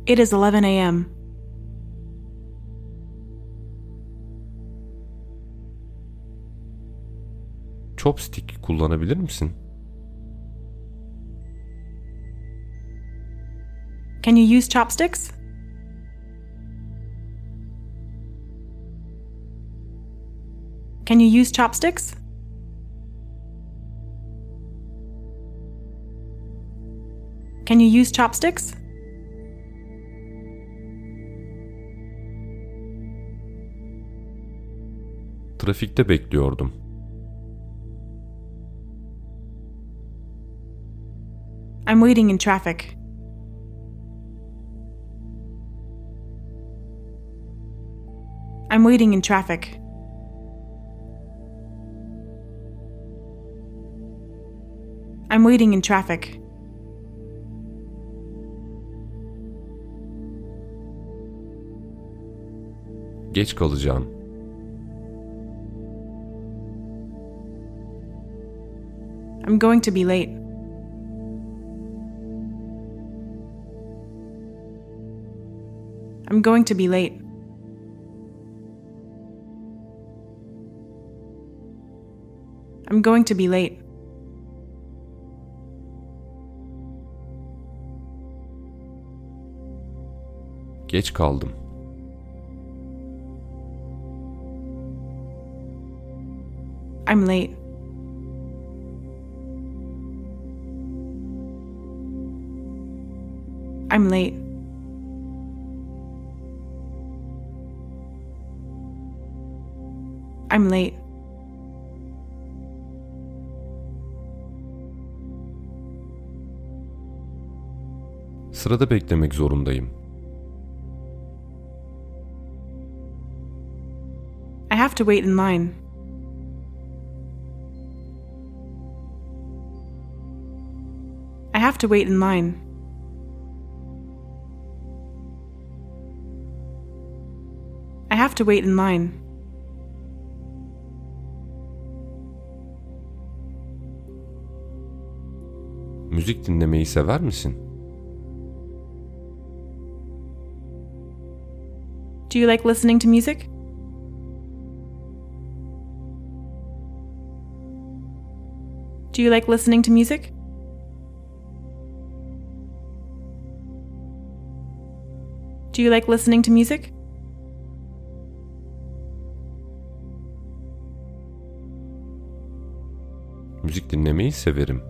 It is 11 a.m. Chopstick kullanabilir misin? Can you use chopsticks? Can you use chopsticks? Can you use chopsticks? Trafikte bekliyordum. I'm waiting in traffic. I'm waiting in traffic. I'm waiting in traffic. Geç kalacağım. I'm going to be late. I'm going to be late. I'm going to be late. Geç kaldım. I'm late. I'm late. Sırada beklemek zorundayım. I have to wait in line. I have to wait in line. I have to wait in line. Müzik dinlemeyi sever misin? Do you like listening to music? Do you like listening to music? Do you like listening to music? Müzik dinlemeyi severim.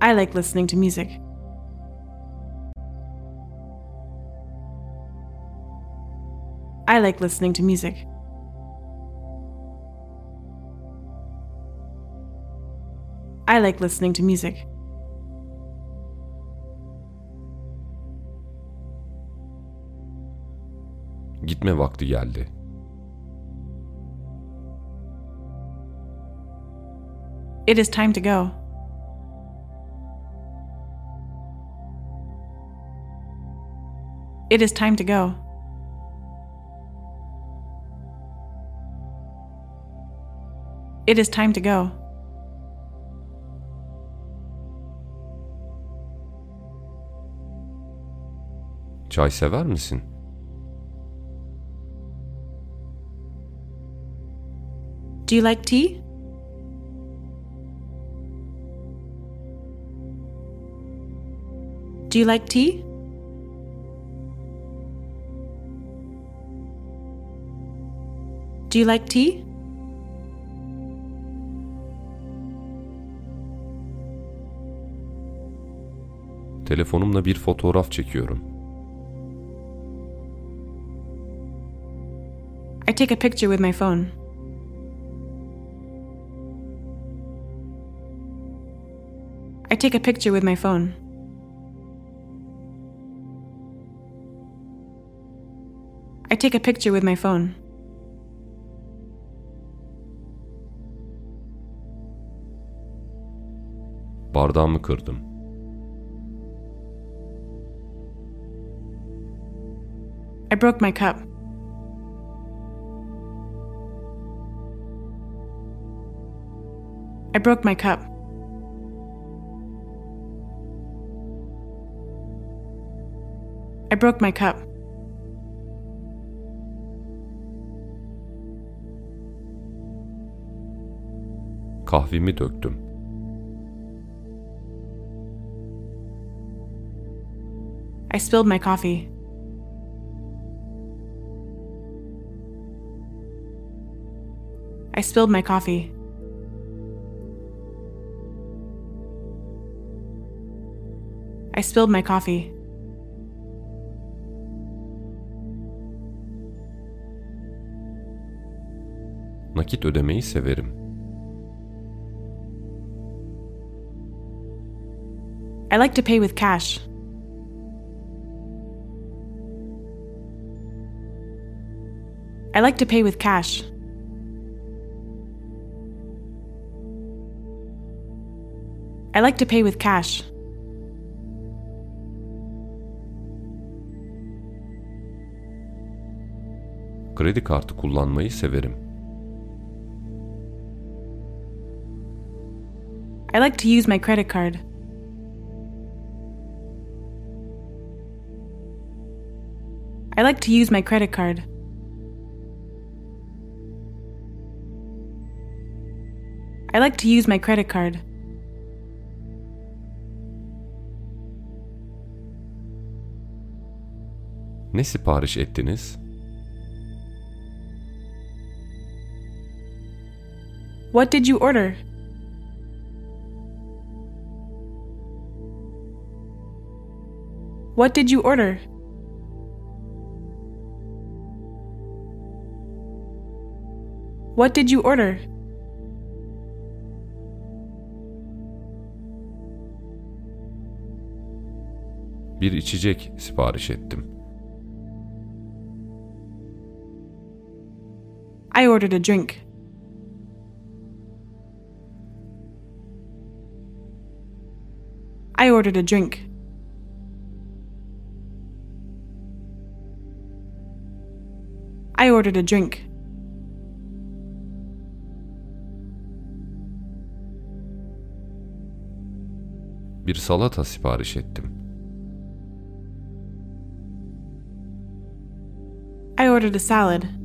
I like listening to music. I like listening to music. I like listening to music. Gitme vakti geldi. It is time to go. It is time to go. It is time to go. Çay sever misin? Do you like tea? Do you like tea? Do you like tea? Telefonumla bir fotoğraf çekiyorum. I take a picture with my phone. I take a picture with my phone. I take a picture with my phone. Bardağımı kırdım. I broke my cup. I broke my cup. I broke my cup. Kahvemi döktüm. I spilled my coffee. I spilled my coffee. I spilled my coffee. Nakit ödemeyi severim. I like to pay with cash. I like to pay with cash. I like to pay with cash. Kredi kartı kullanmayı severim. I like to use my credit card. I like to use my credit card. I like to use my credit card. Ne sipariş ettiniz? What did you order? What did you order? What did you order? Bir içecek sipariş ettim. Ordered a drink. I ordered a drink. I ordered a drink. Bir salata sipariş ettim. I ordered a salad.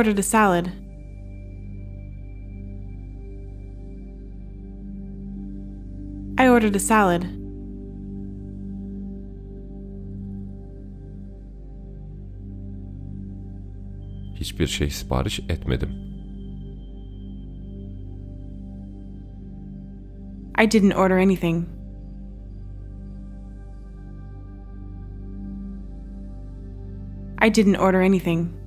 Ordered a salad. I ordered a salad. Hiçbir şey sipariş etmedim. I didn't order anything. I didn't order anything.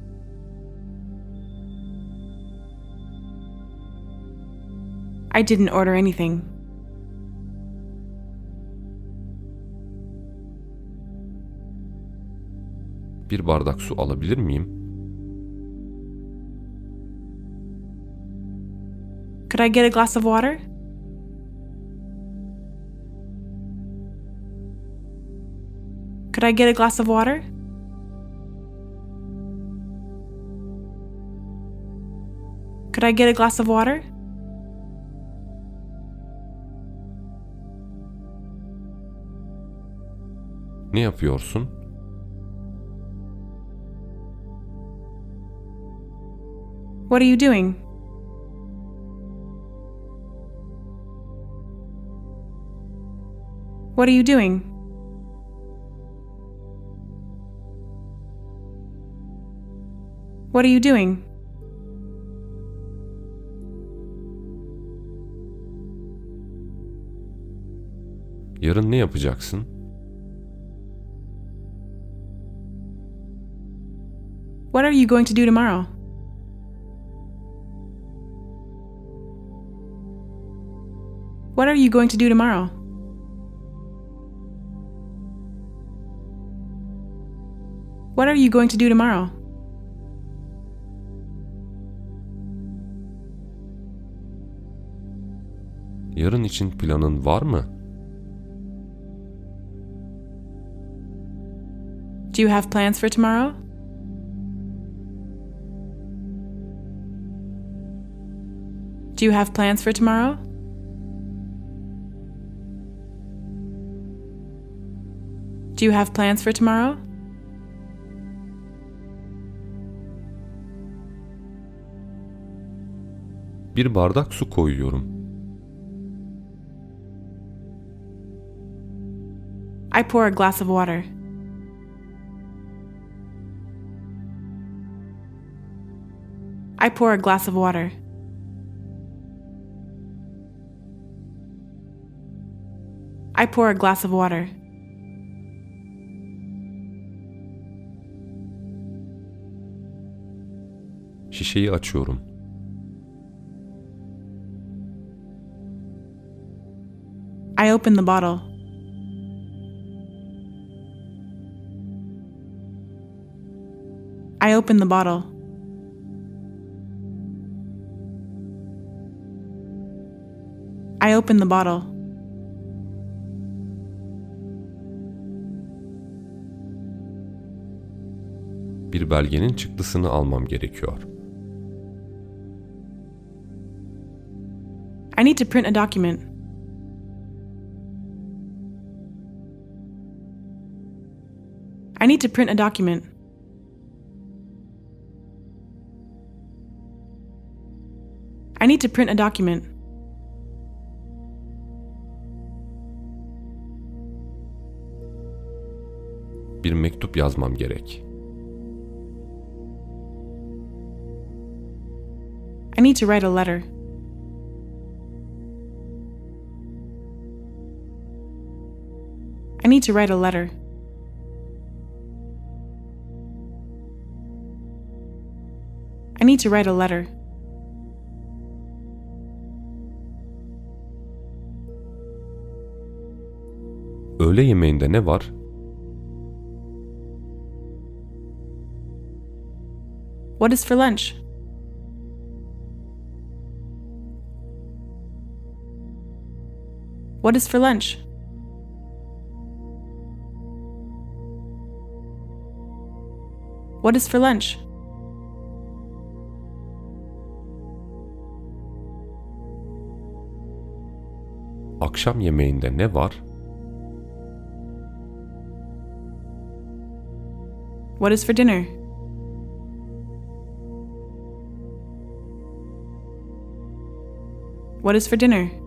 I didn't order anything. Bir bardak su alabilir miyim? Could I get a glass of water? Could I get a glass of water? Could I get a glass of water? Ne yapıyorsun? What are you doing? What are you doing? What are you doing? Yarın ne yapacaksın? What are you going to do tomorrow? What are you going to do tomorrow? What are you going to do tomorrow? Yarın için planın var mı? Do you have plans for tomorrow? Do you have plans for tomorrow? Do you have plans for tomorrow? Bir bardak su koyuyorum. I pour a glass of water. I pour a glass of water. I pour a glass of water. Şişeyi açıyorum. I open the bottle. I open the bottle. I open the bottle. Bir belgenin çıktısını almam gerekiyor. I need to print a document. I need to print a document. I need to print a document. Bir mektup yazmam gerek. Need to write a letter. I need to write a letter. I need to write a letter. Öğle yemeğinde ne var? What is for lunch? What is for lunch? What is for lunch? Akşam yemeğinde ne var? What is for dinner? What is for dinner?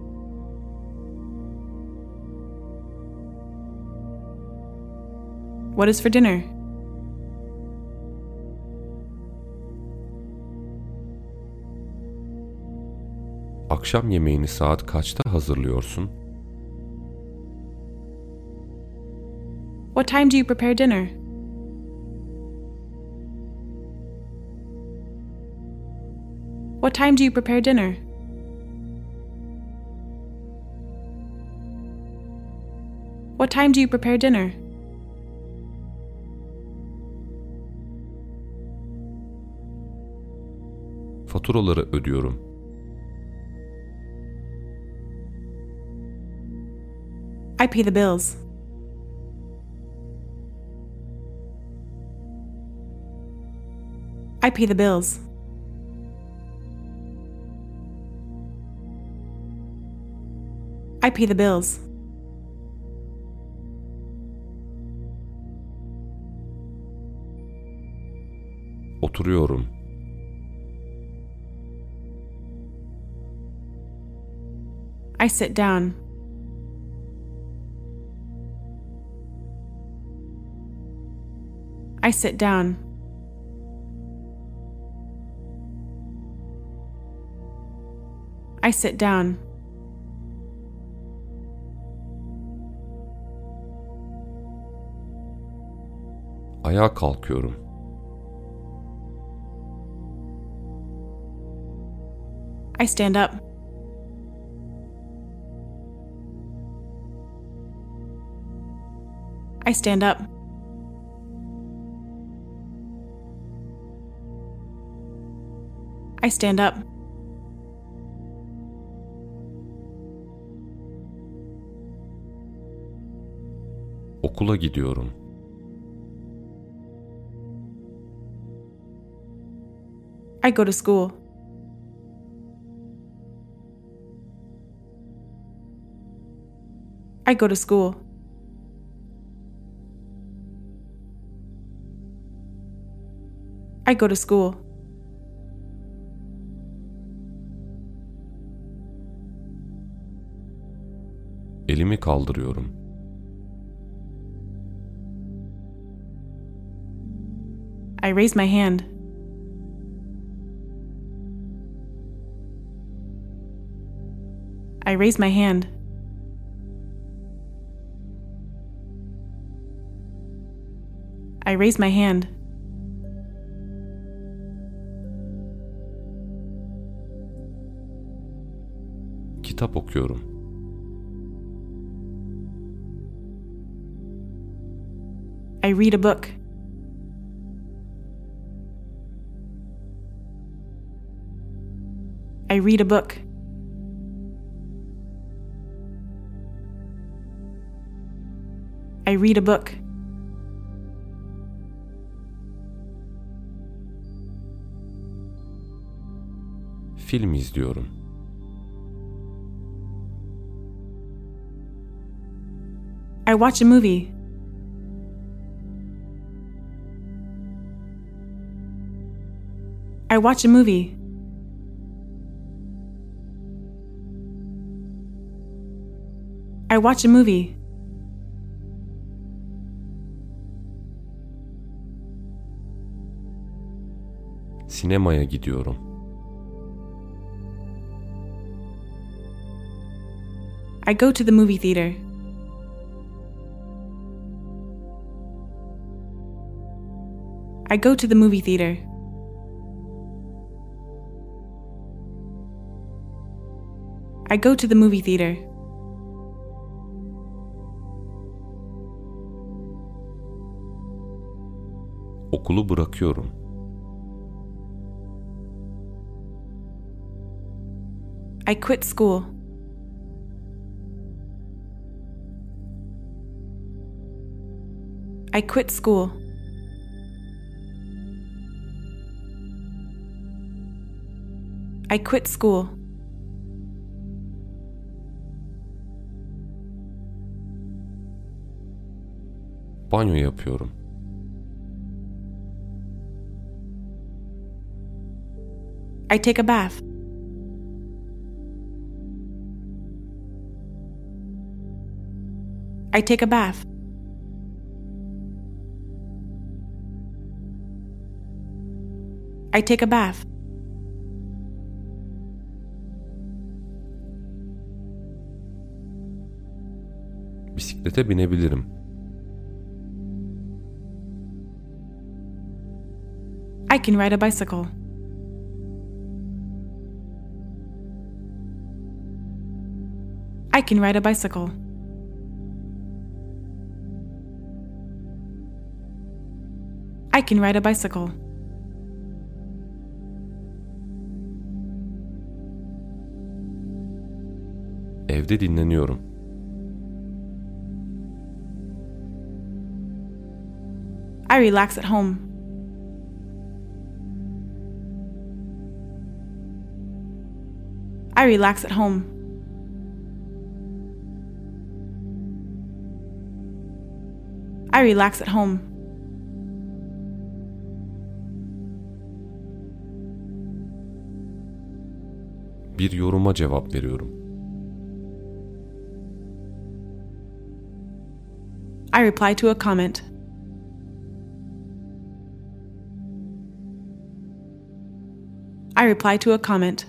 What is for dinner? Akşam yemeğini saat kaçta hazırlıyorsun? What time do you prepare dinner? What time do you prepare dinner? What time do you prepare dinner? Faturaları ödüyorum. I pay the bills. I pay the bills. I pay the bills. Oturuyorum. I sit down. I sit down. I sit down. Ayağa kalkıyorum. I stand up. I stand up. I stand up. Okula gidiyorum. I go to school. I go to school. I go to school. Elimi kaldırıyorum. I raise my hand. I raise my hand. I raise my hand. Kitap okuyorum. I read a book. I read a book. I read a book. Film izliyorum. Watch a movie. I watch a movie. I watch a movie. Sinemaya gidiyorum. I go to the movie theater. I go to the movie theater. I go to the movie theater. Okulu bırakıyorum. I quit school. I quit school. I quit school. Banyo yapıyorum. I take a bath. I take a bath. I take a bath. Bisiklete binebilirim. I can ride a bicycle. I can ride a bicycle. I can ride a bicycle. Evde dinleniyorum. I relax at home. I relax at home. I relax at home. Bir yoruma cevap veriyorum. I reply to a comment. I reply to a comment.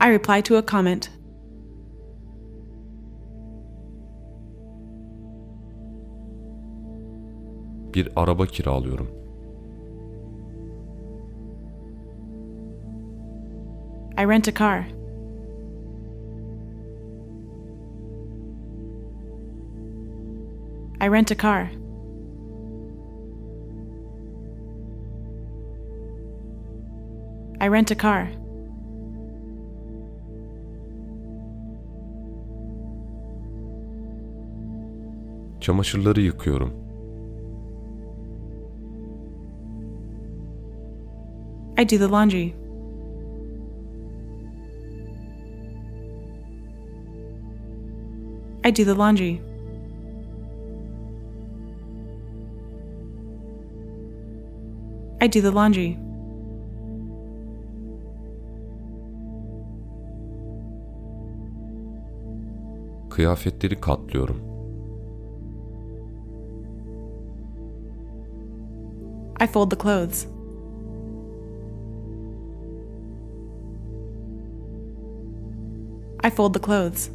I reply to a comment. Bir araba kiralıyorum. I rent a car. I rent a car. I rent a car. Çamaşırları yıkıyorum. I do the laundry. I do the laundry. I do the laundry. Kıyafetleri katlıyorum. I fold the clothes. I fold the clothes.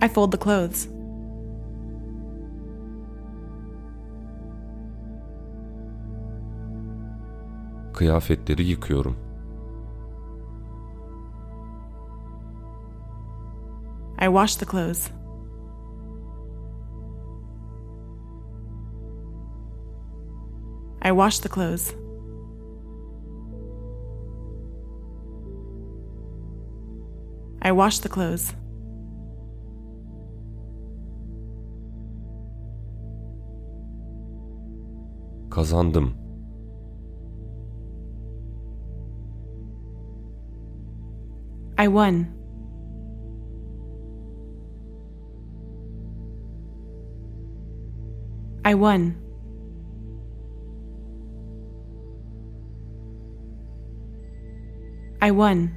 I fold the clothes. Kıyafetleri yıkıyorum. I wash the clothes. I wash the clothes. I wash the clothes. Kazandım. I won. I won. I won.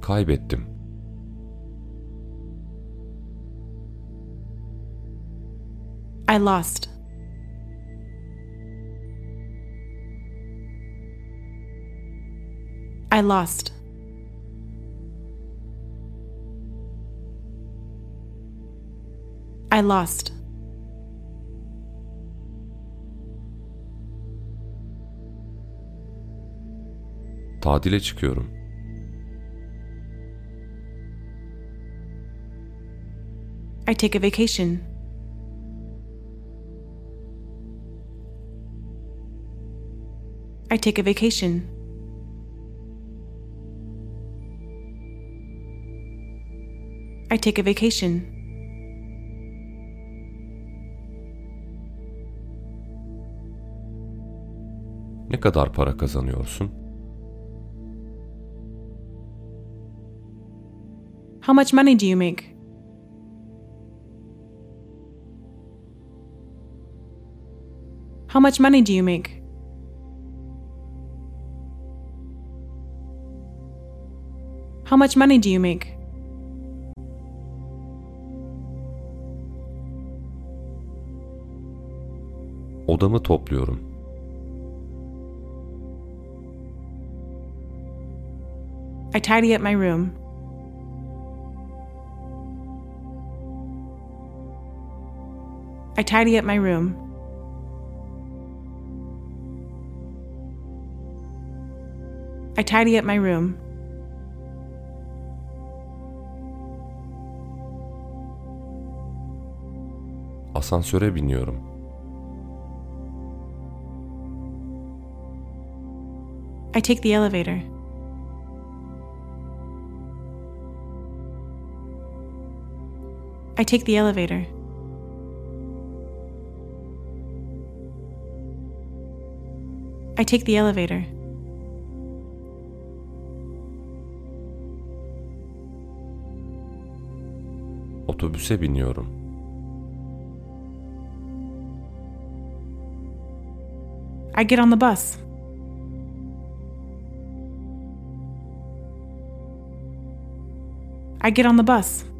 Kaybettim. I lost. I lost. I lost. Tatile çıkıyorum. I take a vacation. I take a vacation. I take a vacation. Kadar para kazanıyorsun? How much money do you make? How much money do you make? How much money do you make? Odamı topluyorum. I tidy up my room. I tidy up my room. I tidy up my room. Asansöre biniyorum. I take the elevator. I take the elevator. I take the elevator. Otobüse biniyorum. I get on the bus. I get on the bus.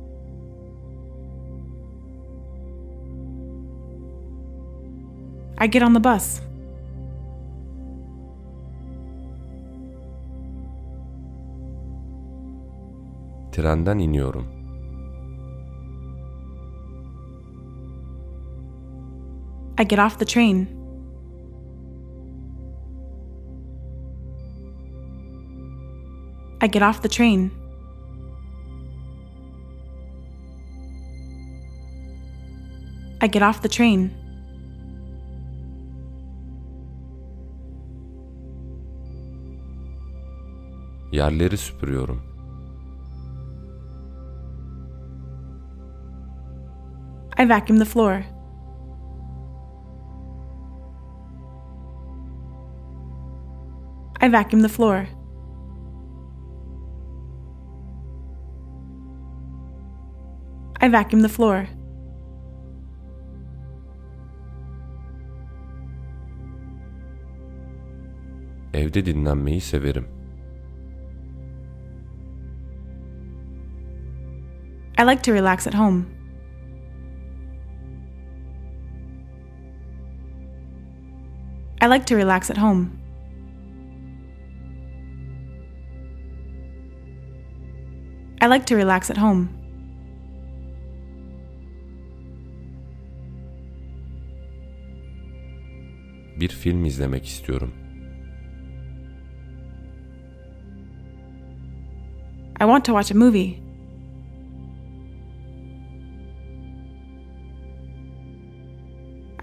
I get on the bus. Trenden iniyorum. I get off the train. I get off the train. I get off the train. Yerleri süpürüyorum. I vacuum the floor. I vacuum the floor. I vacuum the floor. Evde dinlenmeyi severim. I like to relax at home. I like to relax at home. I like to relax at home. Bir film izlemek istiyorum. I want to watch a movie.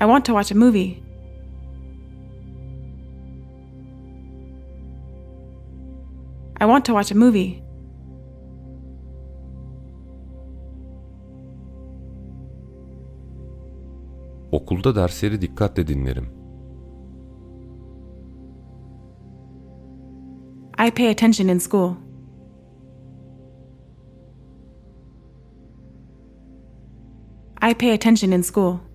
I want to watch a movie. I want to watch a movie. Okulda dersleri dikkatle dinlerim. I pay attention in school. I pay attention in school.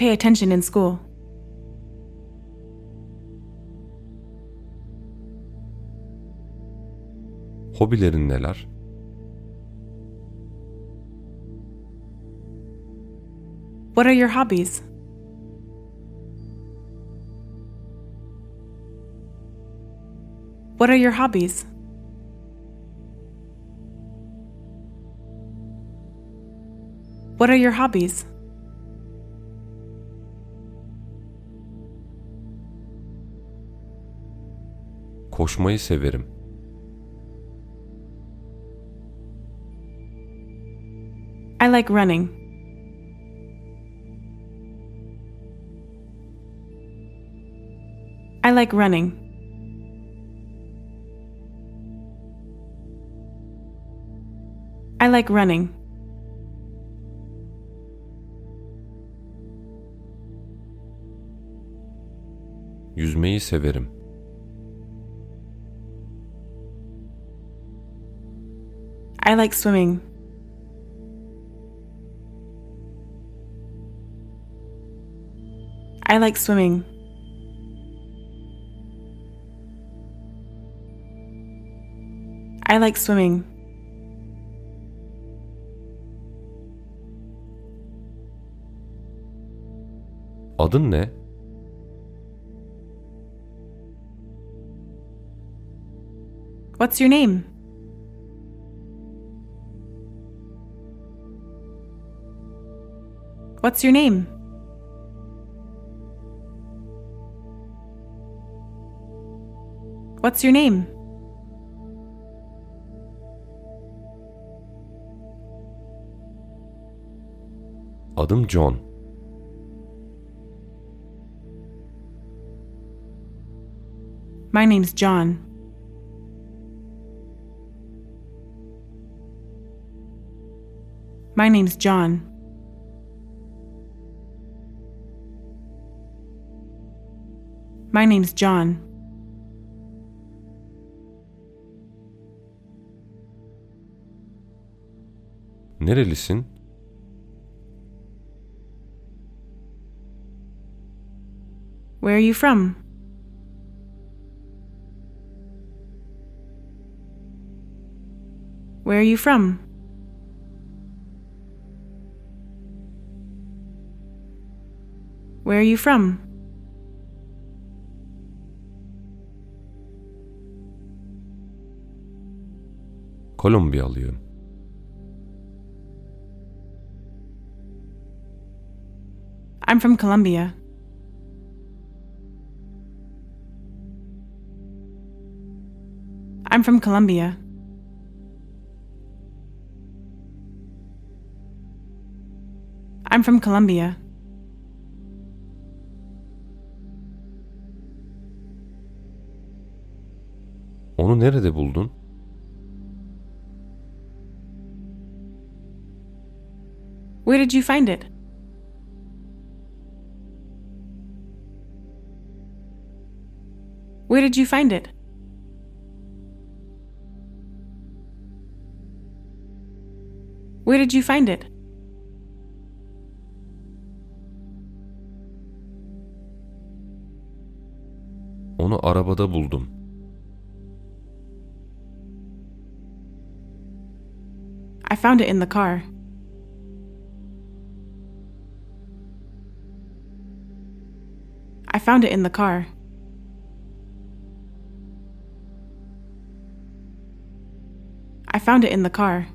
Pay attention in school. Hobilerin neler? What are your hobbies? What are your hobbies? What are your hobbies? Koşmayı severim. I like running. I like running. I like running. Yüzmeyi severim. I like swimming. I like swimming. I like swimming. Adın ne? What's your name? What's your name? What's your name? Adım John. My name's John. My name's John. My name's John. Nerelisin? Where are you from? Where are you from? Where are you from? Kolombiyalıyım. I'm from Colombia. I'm from Colombia. I'm from Colombia. Onu nerede buldun? Where did you find it? Where did you find it? Where did you find it? Onu arabada buldum. I found it in the car. I found it in the car. I found it in the car.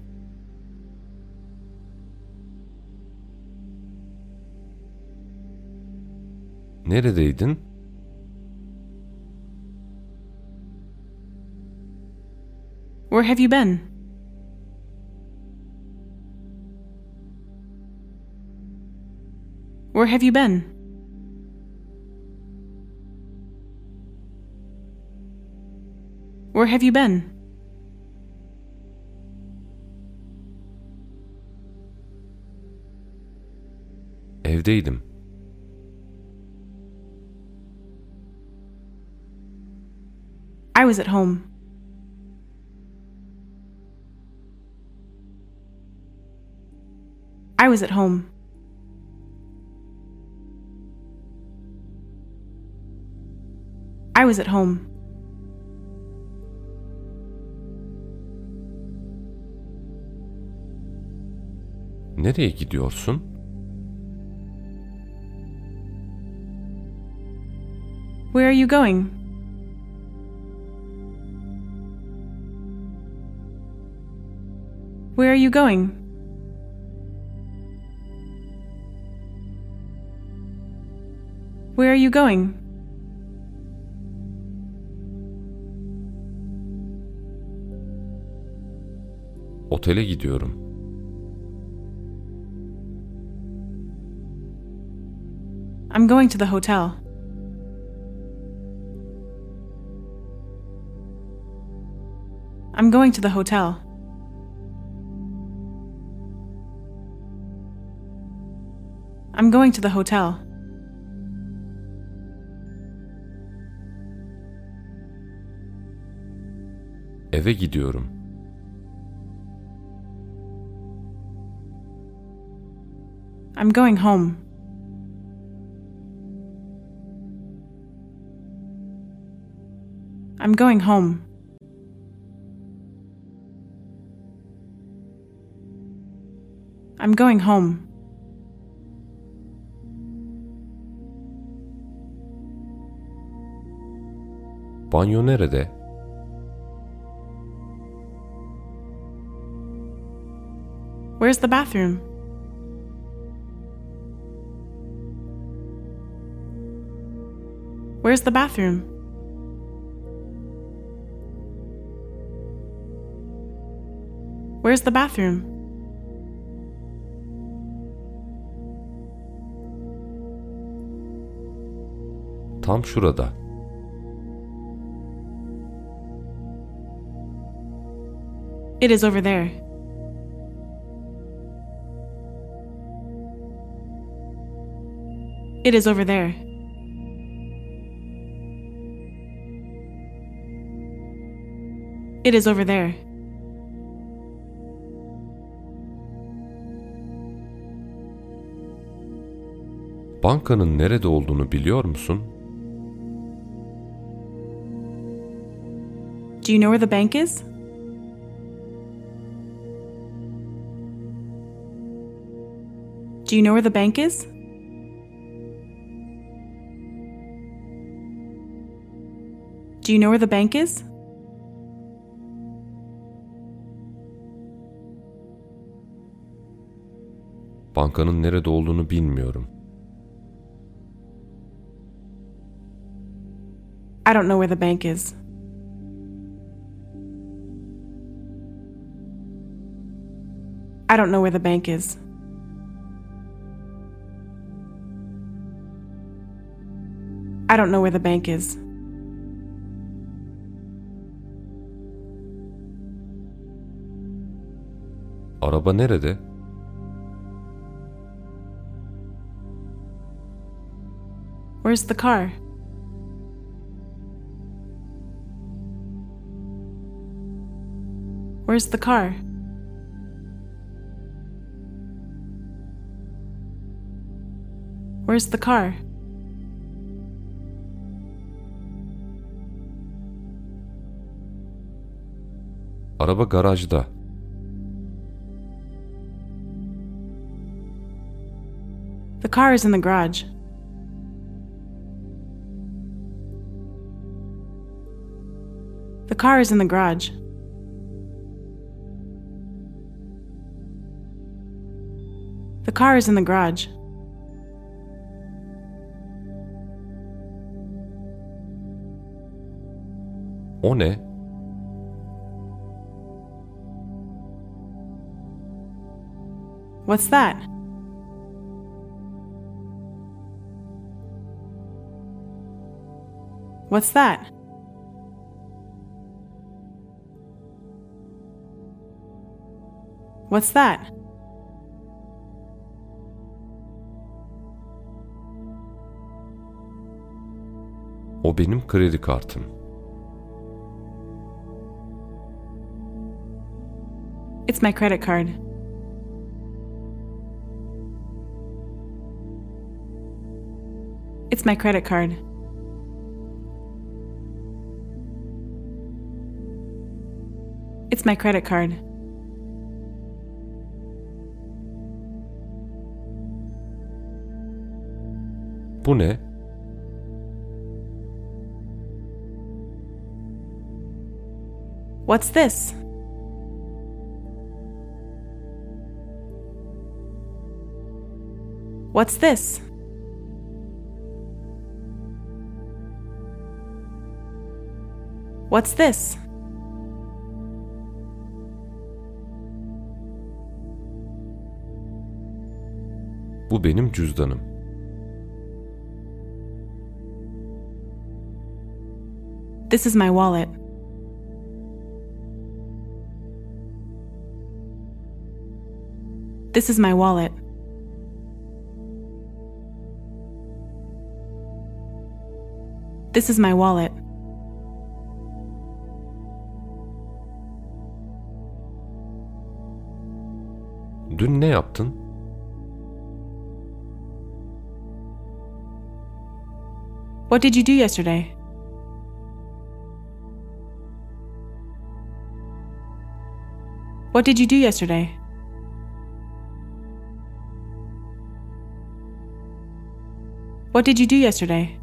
Neredeydin? Where have you been? Where have you been? Where have you been? Evdeydim. I was at home. I was at home. I was at home. Nereye gidiyorsun? Where are you going? Where are you going? Where are you going? Otele gidiyorum. Going to the hotel. I'm going to the hotel. I'm going to the hotel. Eve gidiyorum. I'm going home. I'm going home. I'm going home. Banyo nerede? Where's the bathroom? Where's the bathroom? Where's the bathroom? Tam şurada. It is over there. It is over there. It is over there. bankanın nerede olduğunu biliyor musun? Do you know where the bank is? Do you know where the bank is? Do you know where the bank is? Bankanın nerede olduğunu bilmiyorum. Don't know where the bank is. I don't know where the bank is. I don't know where the bank is. Araba nerede? Where's the car? Where's the car? Where's the car? Araba garajda. The car is in the garage. The car is in the garage. Car is in the garage. O ne? What's that? What's that? What's that? O benim kredi kartım. It's my credit card. It's my credit card. It's my credit card. Bu ne? What's this? What's this? What's this? Bu benim cüzdanım. This is my wallet. This is my wallet. This is my wallet. Dün ne yaptın? What did you do yesterday? What did you do yesterday? What did you do yesterday?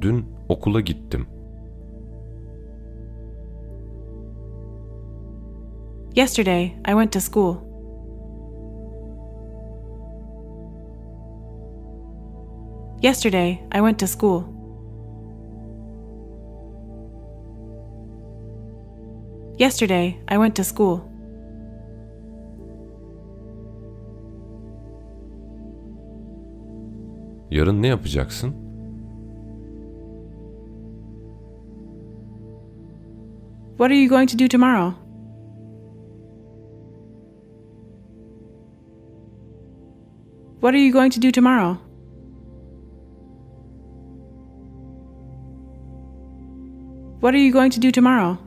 Dün okula gittim. Yesterday, I went to school. Yesterday, I went to school. Yesterday, I went to school. Yarın ne yapacaksın? What are you going to do tomorrow? What are you going to do tomorrow? What are you going to do tomorrow?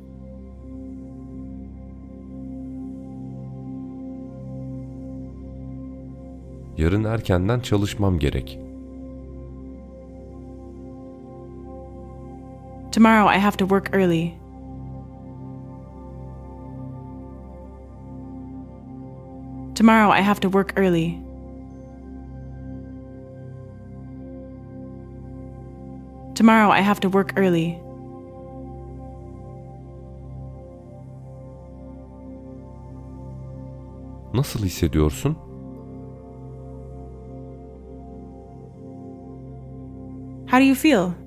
Yarın erkenden çalışmam gerek. Tomorrow I have to work early. Tomorrow I have to work early. Tomorrow I have to work early. Nasıl hissediyorsun? How do you feel?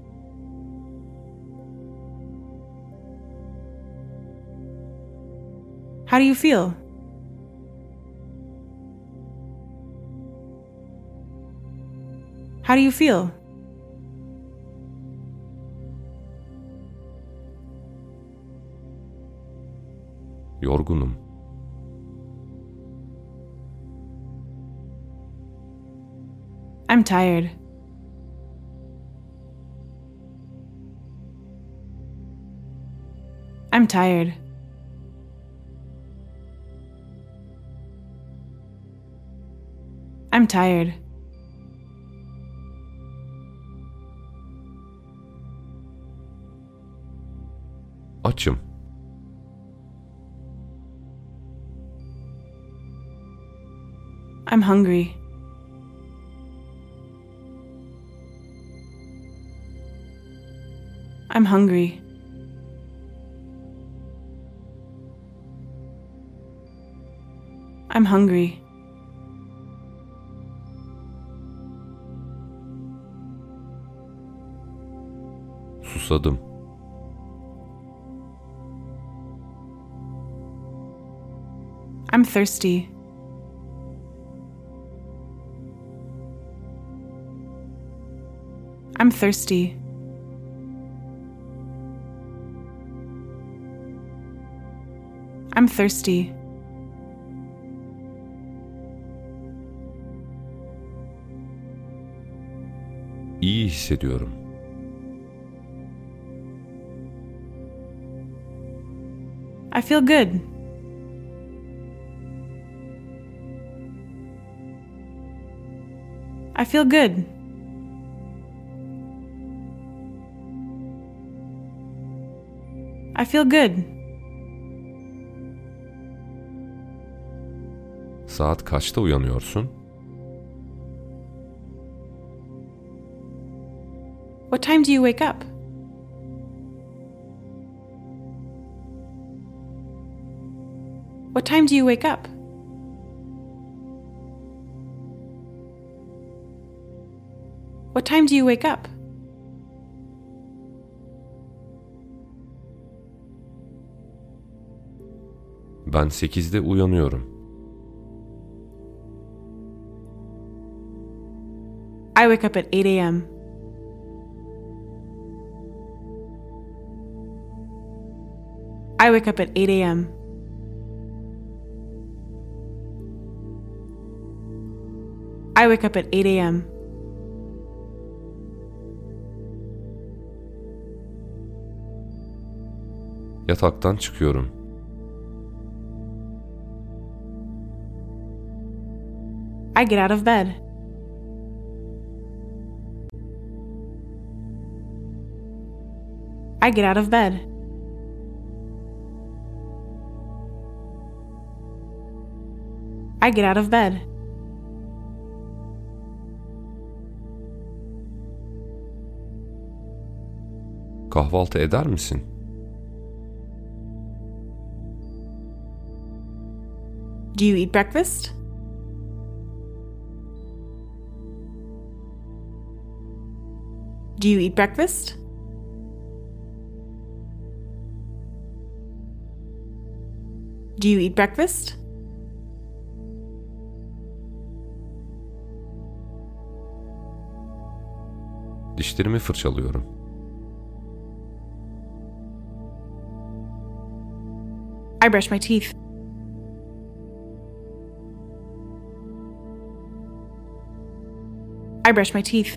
How do you feel? How do you feel? Yorgunum. I'm tired. I'm tired. I'm tired. Açım. I'm hungry. I'm hungry. I'm hungry. Susadım. I'm thirsty. I'm thirsty. I'm thirsty. İyi hissediyorum. I feel good. I feel good. I feel good. Saat kaçta uyanıyorsun? What time do you wake up? What time do you wake up? What time do you wake up? Ben 8'de uyanıyorum. I wake up at 8 a.m. I wake up at 8 a.m. I wake up at 8 a.m. Yataktan çıkıyorum. I get out of bed. I get out of bed. I get out of bed. Kahvaltı eder misin? Do you eat breakfast? Do you eat breakfast? Do you eat breakfast? Dişlerimi fırçalıyorum. I brush my teeth. I brush my teeth.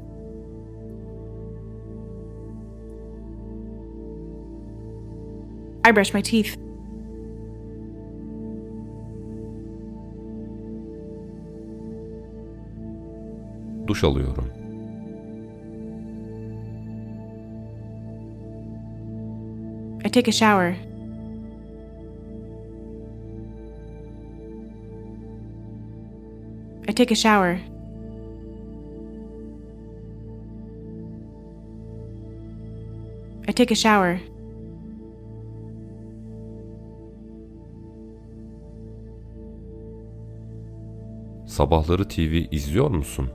I brush my teeth. Duş alıyorum. I take a shower. Take a shower. I take a shower. Sabahları TV izliyor musun?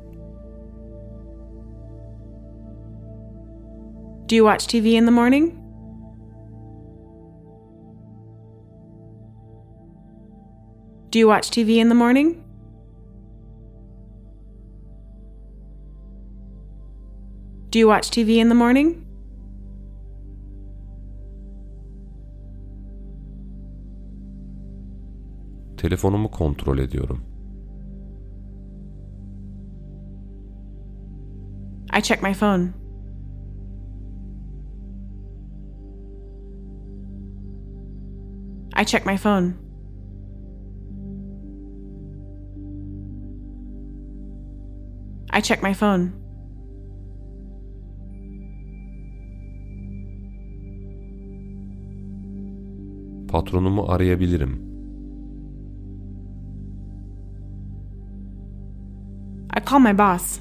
Do you watch TV in the morning? Do you watch TV in the morning? Do you watch TV in the morning? Telefonumu kontrol ediyorum. I check my phone. I check my phone. I check my phone. Patronumu arayabilirim. I call my boss.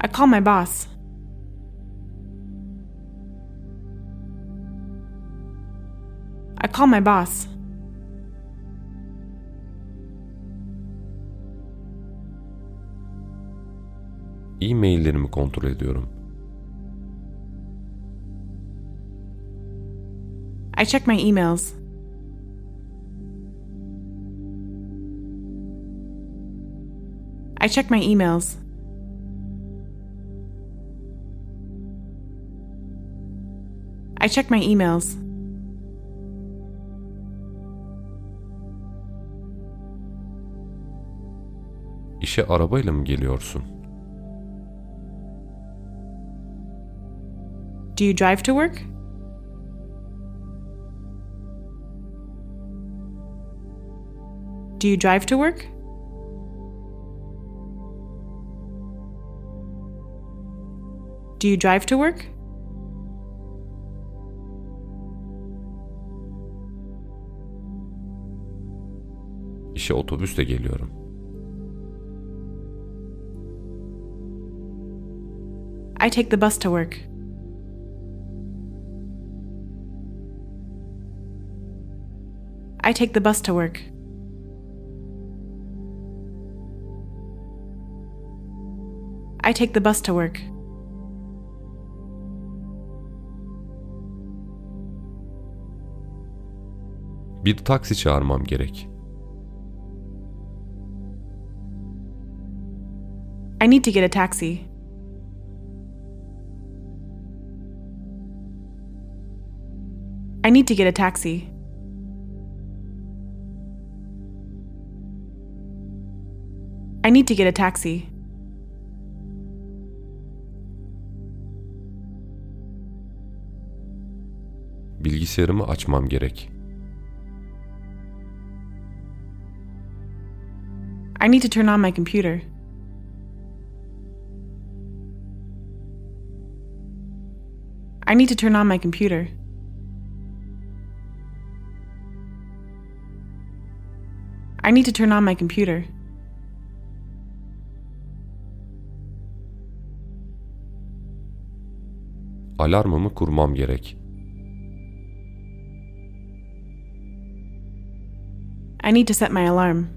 I call my boss. I call my boss. E-maillerimi kontrol ediyorum. I check my emails. I check my emails. I check my emails. İşe arabayla mı geliyorsun? Do you drive to work? Do you drive to work? Do you drive to work? İşe otobüsle geliyorum. I take the bus to work. I take the bus to work. I take the bus to work. Bir taksi çağırmam gerek. I need to get a taxi. I need to get a taxi. I need to get a taxi. Bilgisayarımı açmam gerek. I need to turn on my computer. I need to turn on my computer. I need to turn on my computer. Alarmımı kurmam gerek. I need to set my alarm.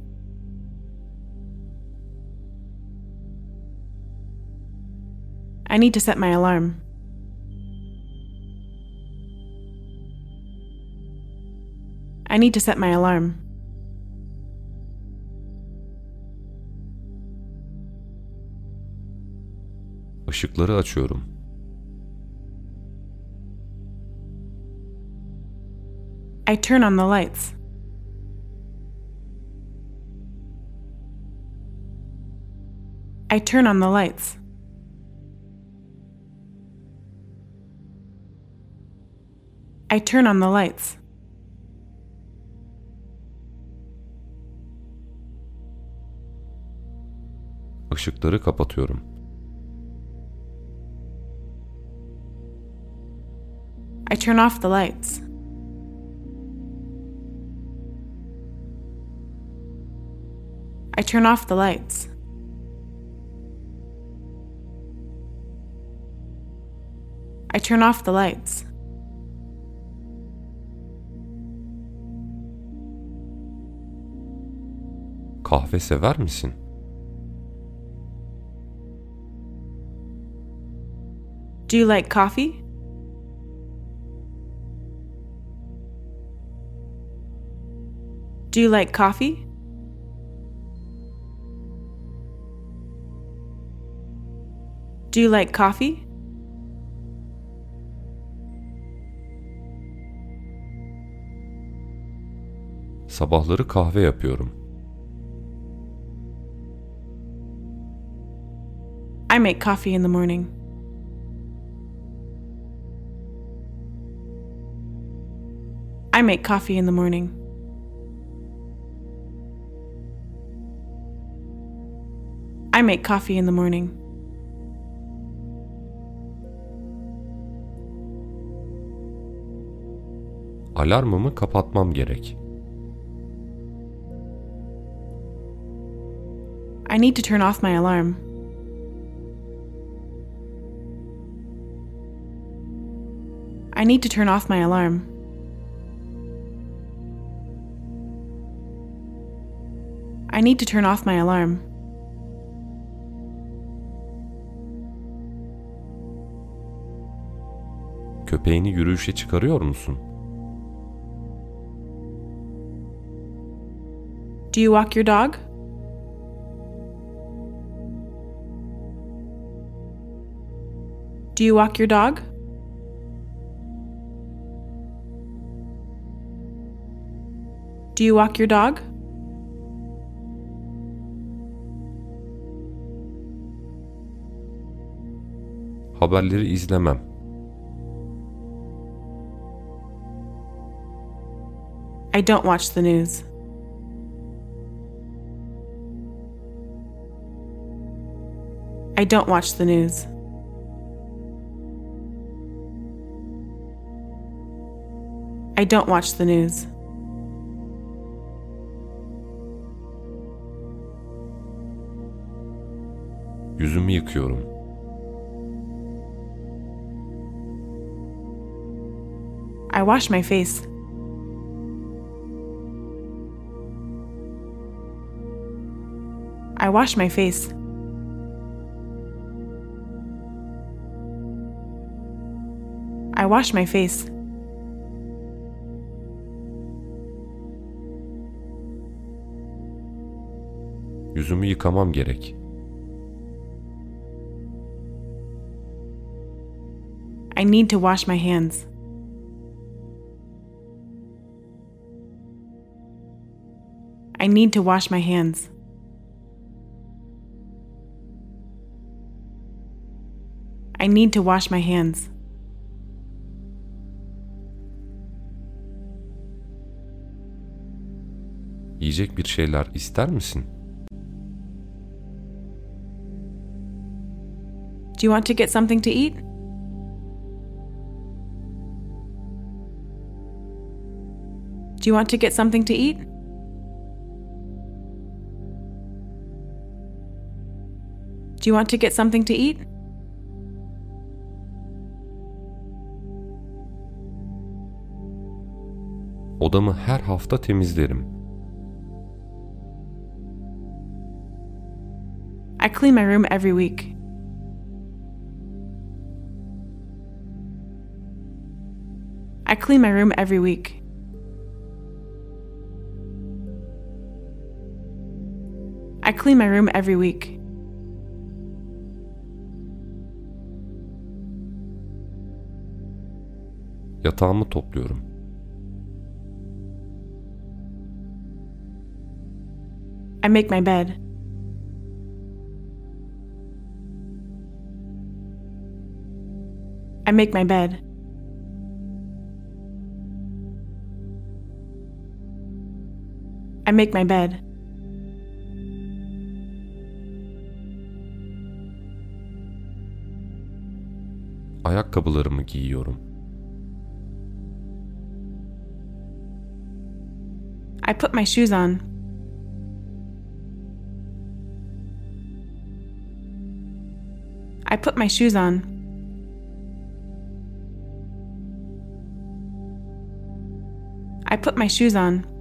I need to set my alarm. I need to set my alarm. Işıkları açıyorum. I turn on the lights. I turn on the lights. I turn on the lights. Işıkları kapatıyorum. I turn off the lights. I turn off the lights. I turn off the lights. Kahve sever misin? Do you like coffee? Do you like coffee? Do you like coffee? Sabahları kahve yapıyorum. I make coffee in the morning. I make coffee in the morning. I make coffee in the morning. Alarmımı kapatmam gerek. I need to turn off my alarm. I need to turn off my alarm. I need to turn off my alarm. Köpeğini yürüyüşe çıkarıyor musun? Do you walk your dog? Do you walk your dog? Do you walk your dog? Haberleri izlemem. I don't watch the news. I don't watch the news. I don't watch the news. Yüzümü yıkıyorum. I wash my face. I wash my face. I wash my face. Yüzümü yıkamam gerek. I need to wash my hands. I need to wash my hands. I need to wash my hands. Yiyecek bir şeyler ister misin? Do you want to get something to eat? Do you want to get something to eat? Do you want to get something to eat? Odamı her hafta temizlerim. I clean my room every week. I clean my room every week. I clean my room every week. Yatağımı topluyorum. I make my bed. I make my bed. I make my bed. Ayakkabılarımı giyiyorum. I put my shoes on. I put my shoes on. I put my shoes on.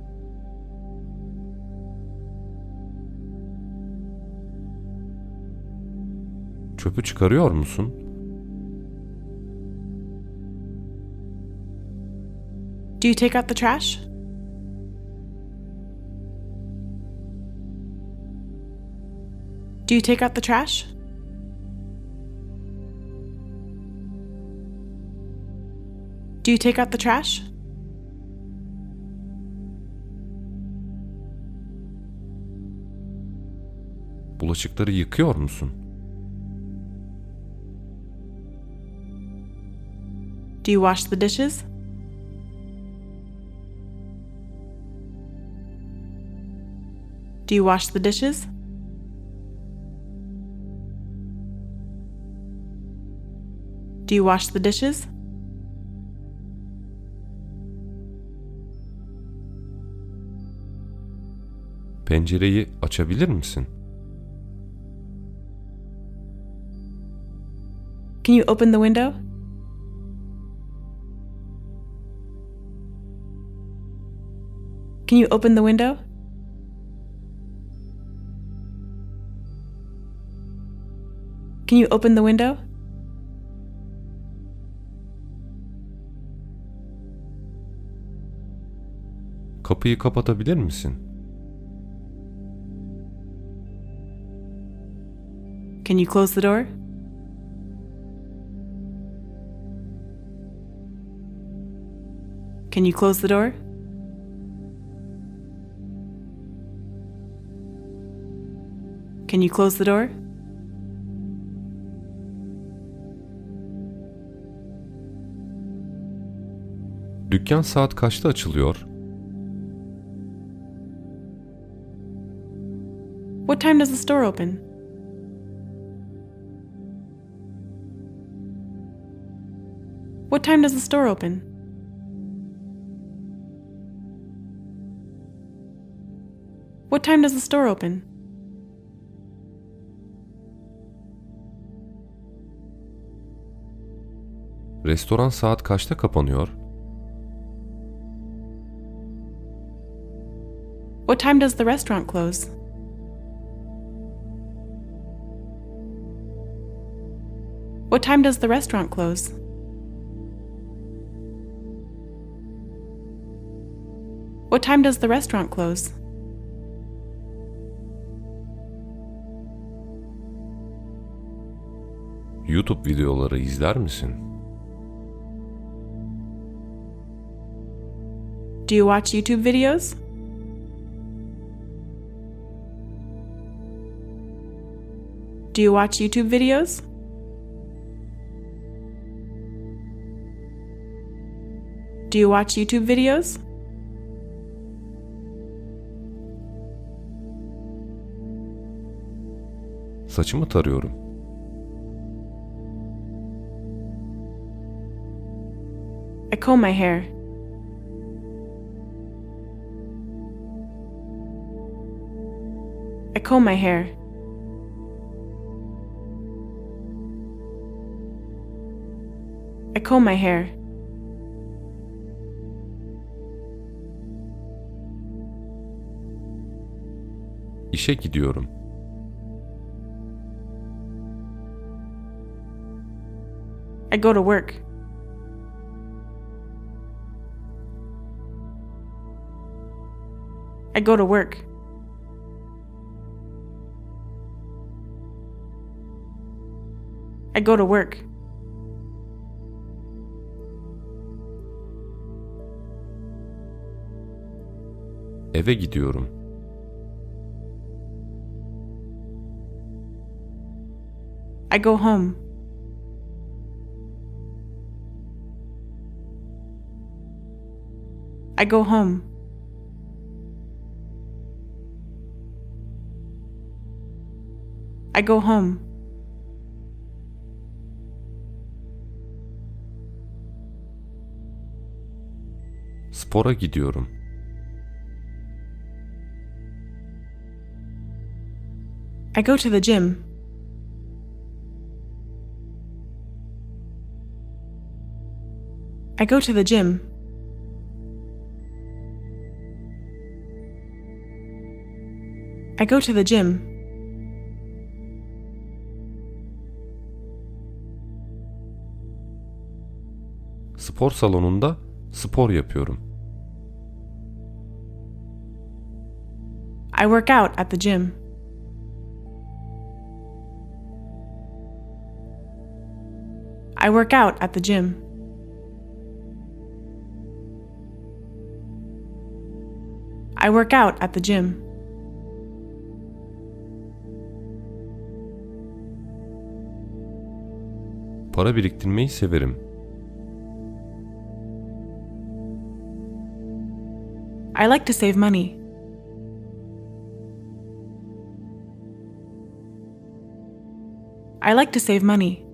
Çöpü çıkarıyor musun? Do you take out the trash? Do you take out the trash? Do you take out the trash? Bulaşıkları yıkıyor musun? Do you wash the dishes? Do you wash the dishes? Do you wash the dishes? Pencereyi açabilir misin? Can you open the window? Can you open the window? Can you open the window? Kapıyı kapatabilir misin? Can you close the door? Can you close the door? Can you close the door? Dükkan saat kaçta açılıyor? What time does the store open? What time does the store open? What time does the store open? Restoran saat kaçta kapanıyor? What time does the restaurant close? What time does the restaurant close? What time does the restaurant close? YouTube videoları izler misin? Do you watch YouTube videos? Do you watch YouTube videos? Do you watch YouTube videos? Saçımı tarıyorum. I comb my hair. I comb my hair. I comb my hair. İşe gidiyorum. I go to work. I go to work. I go to work. Eve gidiyorum. I go home. I go home. I go home. spora gidiyorum. I go to the gym. I go to the gym. I go to the gym. Spor salonunda spor yapıyorum. I work out at the gym. I work out at the gym. I work out at the gym. Para biriktirmeyi severim. I like to save money. I like to save money.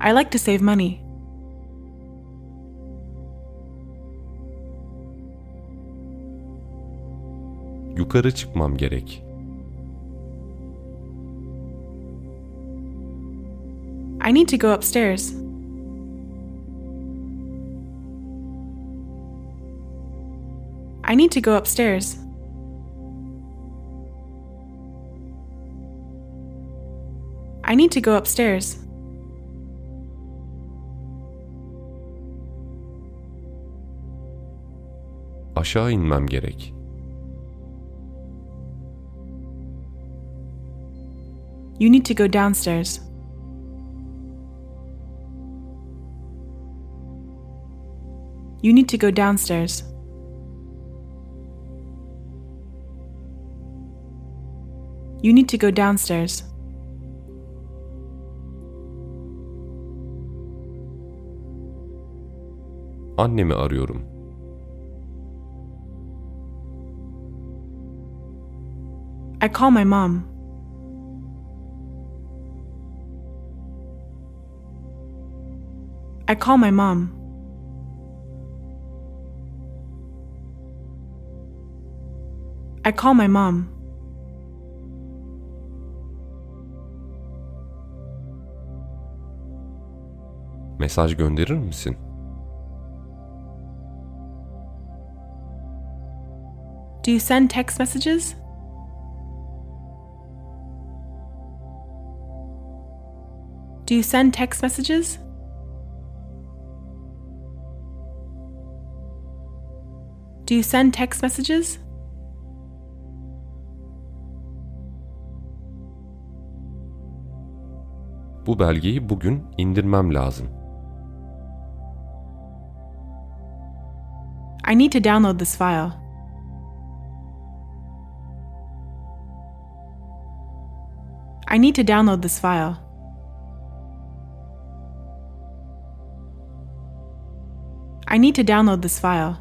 I like to save money. Yukarı çıkmam gerek. I need to go upstairs. I need to go upstairs. I need to go upstairs. Aşağı inmem gerek. You need to go downstairs. You need to go downstairs. You need to go downstairs. Annemi arıyorum. I call my mom. I call my mom. I call my mom. Mesaj gönderir misin? Do you send text messages? Do you send text messages? Do you send text messages? Bu belgeyi bugün indirmem lazım. I need to download this file. I need to download this file. I need to download this file.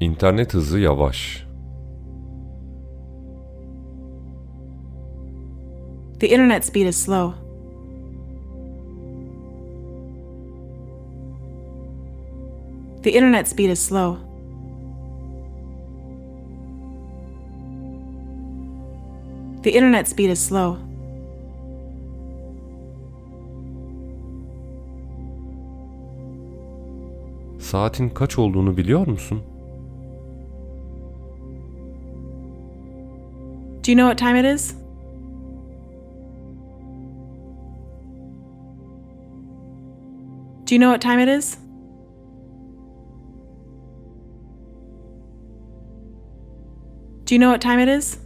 İnternet hızı yavaş. The internet speed is slow. The internet speed is slow. The internet speed is slow. Saatin kaç olduğunu biliyor musun? Do you know what time it is? Do you know what time it is? Do you know what time it is?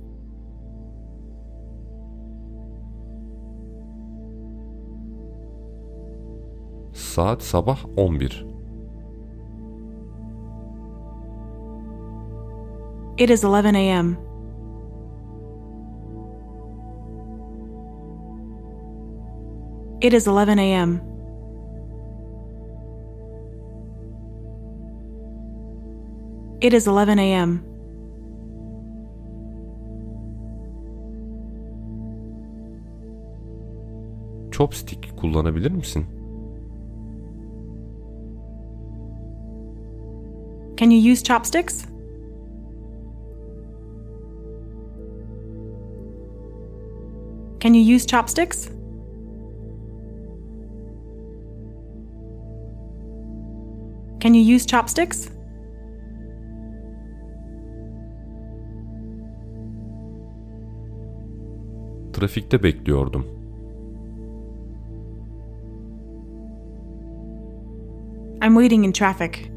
Saat sabah 11. It is 11 a.m. It is 11 a.m. It is 11 a.m. Chopstick kullanabilir misin? Can you use chopsticks? Can you use chopsticks? Can you use chopsticks? Trafikte bekliyordum. I'm waiting in traffic.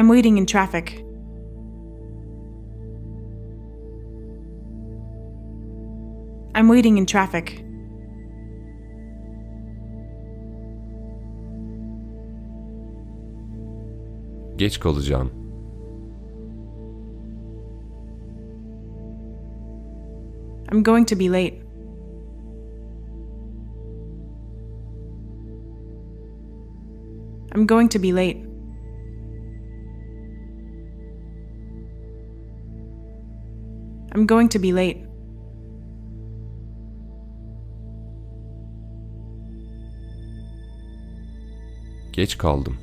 I'm waiting in traffic. I'm waiting in traffic. Geç kalacağım. I'm going to be late. I'm going to be late. Going to be late. Geç kaldım.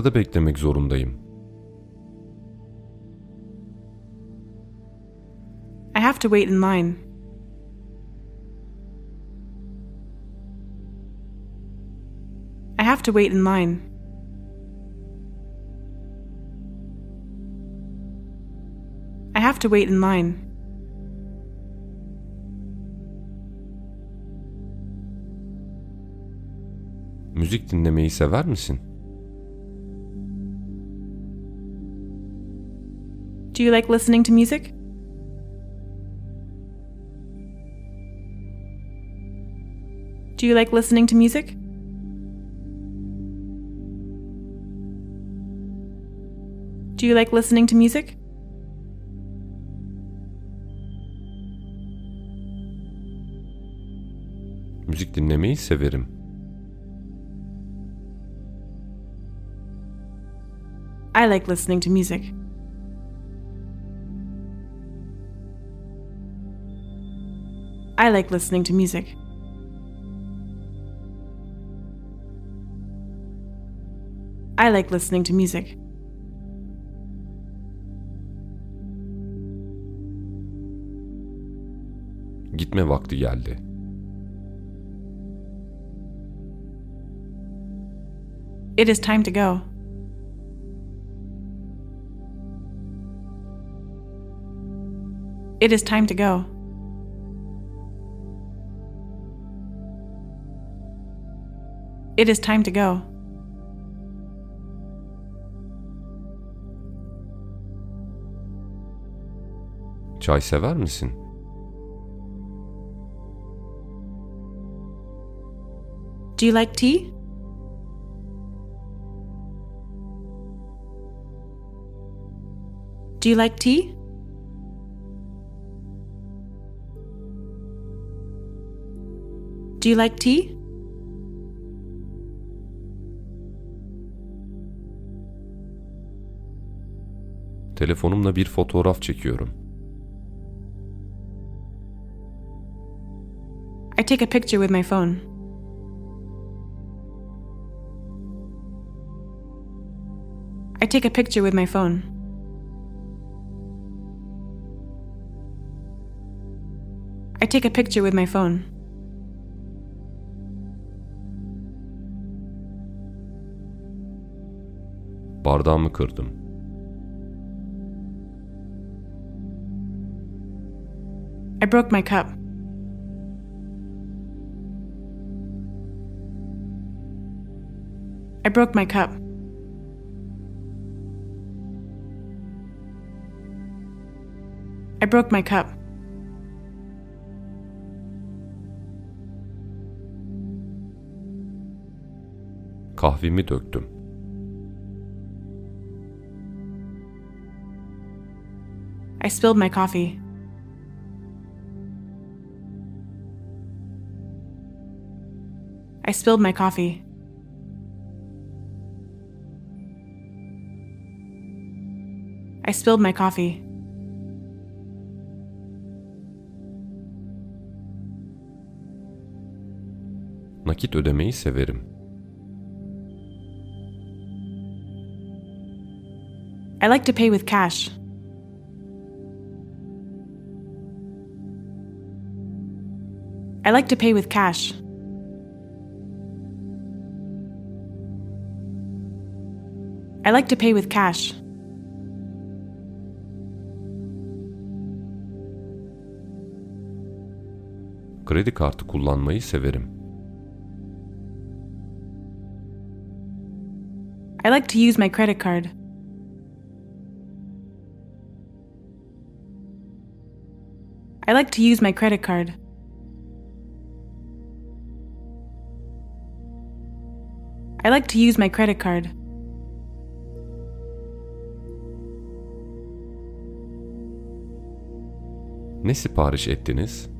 Sırada beklemek zorundayım. I have to wait in line. I have to wait in line. I have to wait in line. Müzik dinlemeyi sever misin? Do you like listening to music? Do you like listening to music? Do you like listening to music? Müzik dinlemeyi severim. I like listening to music. I like listening to music. I like listening to music. Gitme vakti geldi. It is time to go. It is time to go. It is time to go. Çay sever misin? Do you like tea? Do you like tea? Do you like tea? Telefonumla bir fotoğraf çekiyorum. I take a picture with my phone. I take a picture with my phone. I take a picture with my phone. Bardağımı kırdım. I broke my cup. I broke my cup. I broke my cup. Kahvemi döktüm. I spilled my coffee. I spilled my coffee. I spilled my coffee. Nakit ödemeyi severim. I like to pay with cash. I like to pay with cash. I like to pay with cash. Kredi kartı kullanmayı severim. I like to use my credit card. I like to use my credit card. I like to use my credit card. Ne sipariş ettiniz?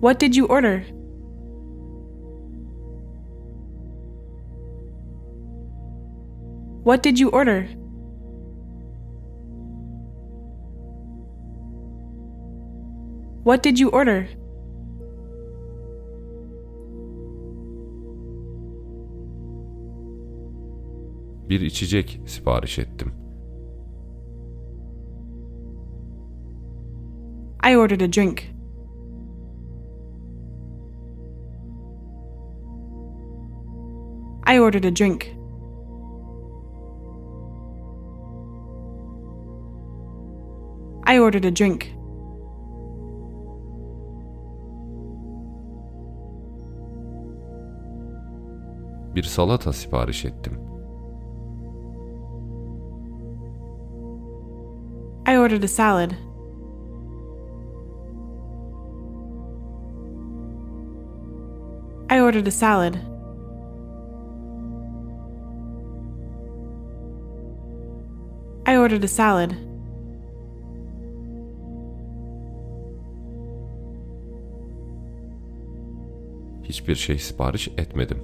What did you order? What did you order? What did you order? Bir içecek sipariş ettim. Ordered a drink. I ordered a drink. I ordered a drink. Bir salata sipariş ettim. I ordered a salad. Ordered a salad. I ordered a salad. Hiçbir şey sipariş etmedim.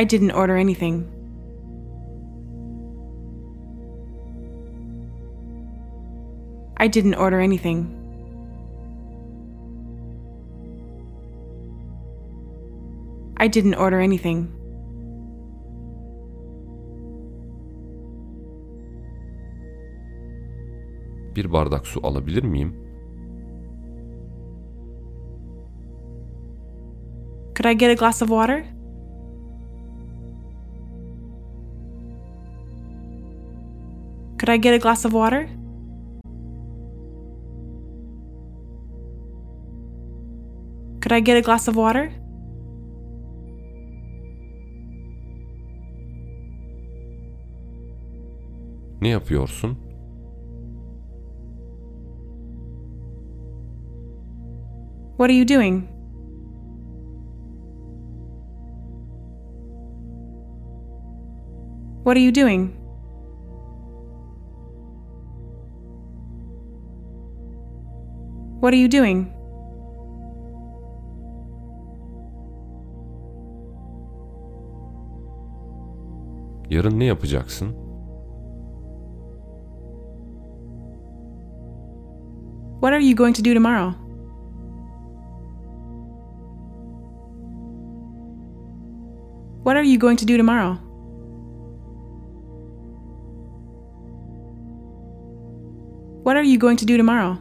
I didn't order anything. I didn't order anything. I didn't order anything. Bir bardak su alabilir miyim? Could I get a glass of water? Could I get a glass of water? Could I get a glass of water? Ne yapıyorsun? What are you doing? What are you doing? What are you doing? Yarın ne yapacaksın? What are you going to do tomorrow? What are you going to do tomorrow? What are you going to do tomorrow?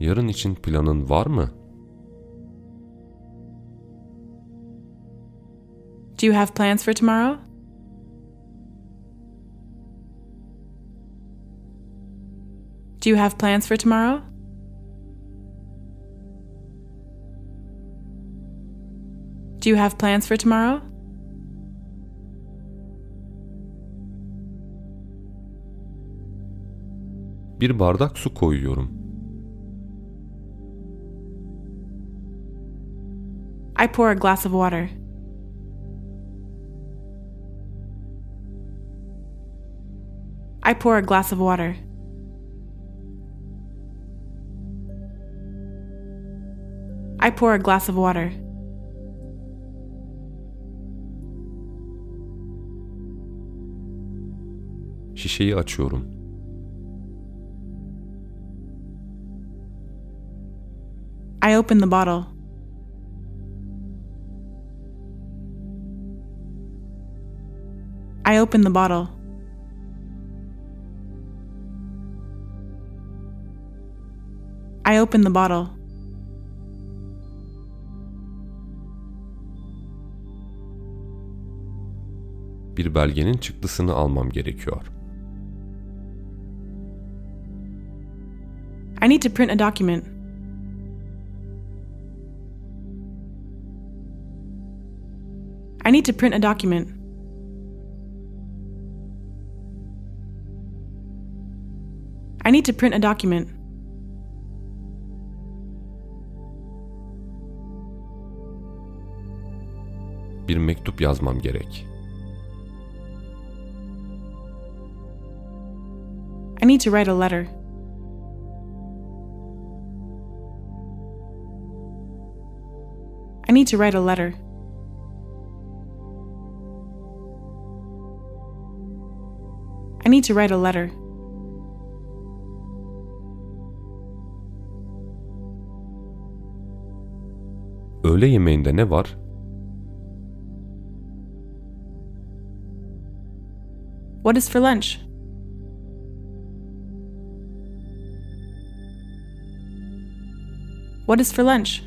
Yarın için planın var mı? Do you have plans for tomorrow? Do you have plans for tomorrow? Do you have plans for tomorrow? Bir bardak su koyuyorum. I pour a glass of water. I pour a glass of water. I pour a glass of water. Şişeyi açıyorum. I open the bottle. I open the bottle. I open the bottle. Bir belgenin çıktısını almam gerekiyor. I need to print a document. I need to print a document. I need to print a document. Bir mektup yazmam gerek. To write a letter. I need to write a letter. I need to write a letter. Öğle yemeğinde ne var? What is for lunch? What is for lunch?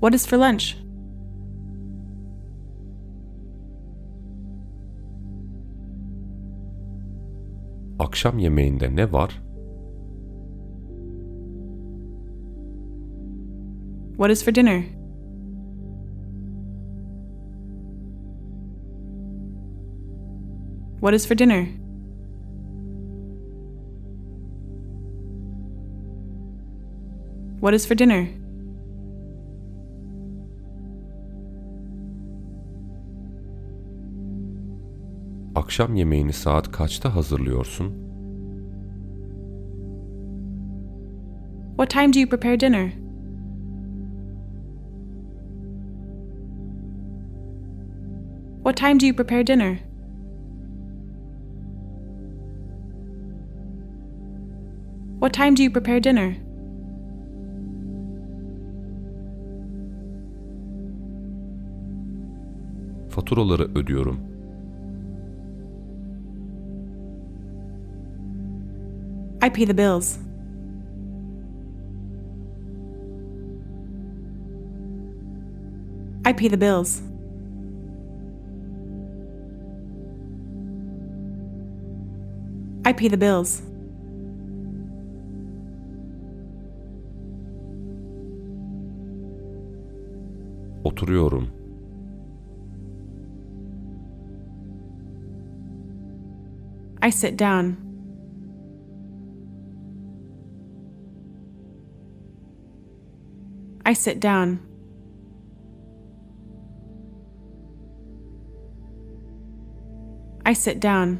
What is for lunch? Akşam yemeğinde ne var? What is for dinner? What is for dinner? What is for dinner? Akşam yemeğini saat kaçta hazırlıyorsun? What time do you prepare dinner? What time do you prepare dinner? What time do you prepare dinner? Faturaları ödüyorum. I pay the bills. I pay the bills. I pay the bills. Oturuyorum. I sit down. I sit down. I sit down.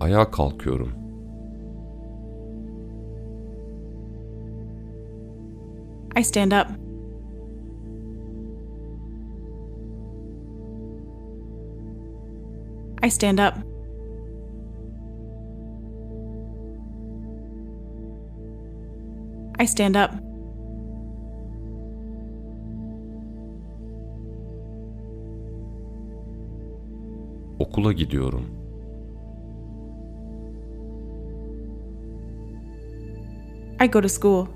Ayağa kalkıyorum. I stand up. I stand up. I stand up. Okula gidiyorum. I go to school.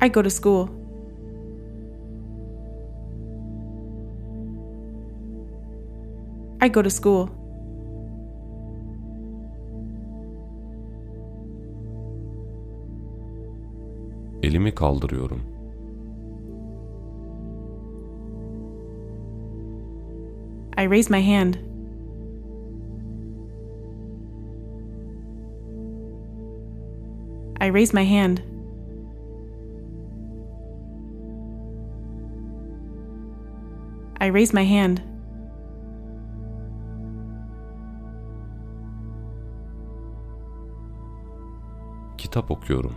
I go to school. I go to school. Elimi kaldırıyorum. I raise my hand. I raise my hand. I raise my hand. Kitap okuyorum.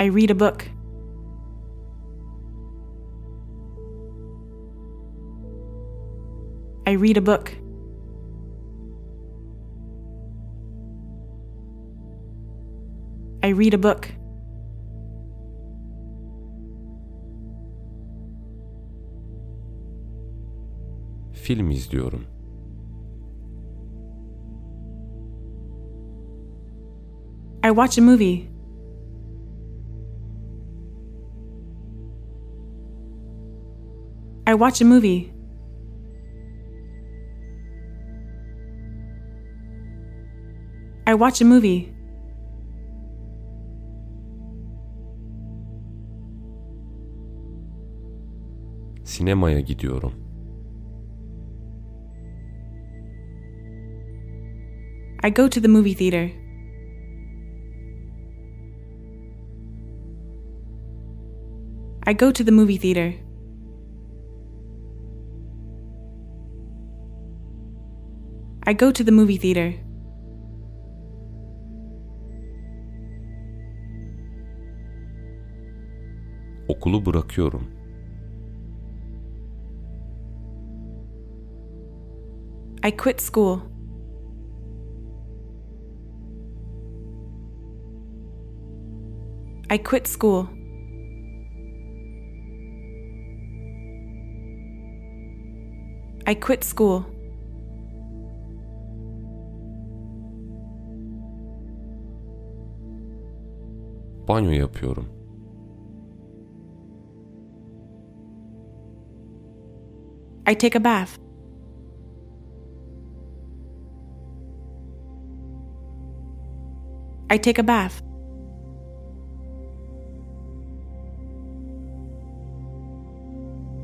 I read a book. I read a book. I read a book. Film izliyorum. Watch a movie. I watch a movie. I watch a movie. Sinemaya gidiyorum. I go to the movie theater. I go to the movie theater. I go to the movie theater. Okulu bırakıyorum. I quit school. I quit school. I quit school. Banyo yapıyorum. I take a bath. I take a bath.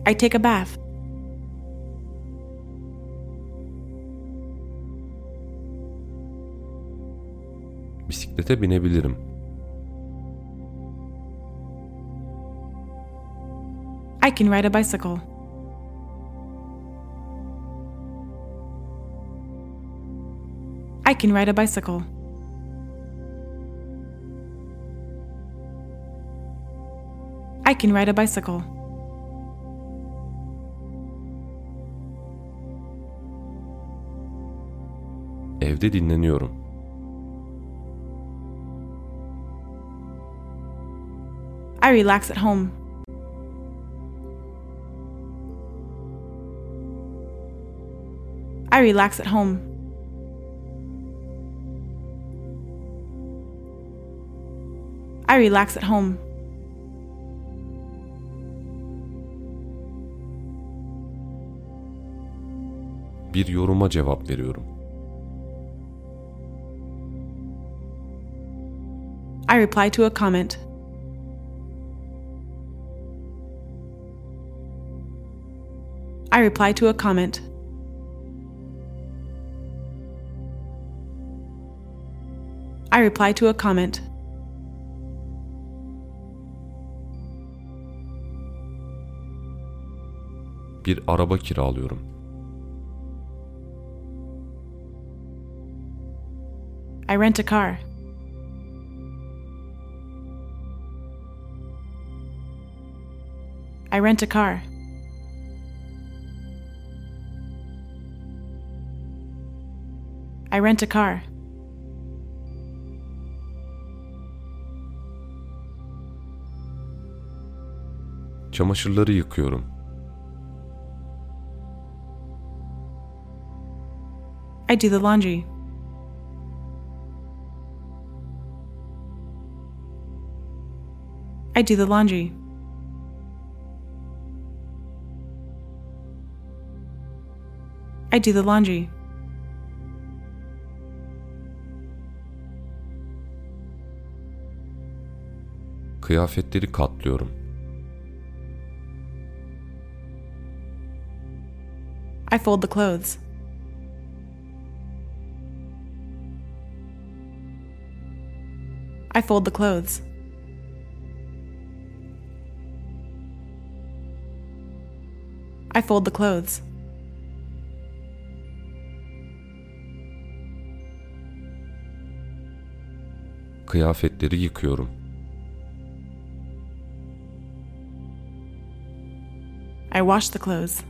I take a bath. Bisiklete binebilirim. I can ride a bicycle. I can ride a bicycle. I can ride a bicycle. Evde dinleniyorum. I relax at home. I relax at home. I relax at home. Bir yoruma cevap veriyorum. I reply to a comment. Reply to a comment. I reply to a comment. Bir araba kiralıyorum. I rent a car. I rent a car. I rent a car. Çamaşırları yıkıyorum. I do the laundry. I do the laundry. I do the laundry. kıyafetleri katlıyorum. I fold the clothes. I fold the clothes. I fold the clothes. Kıyafetleri yıkıyorum. I wash the clothes.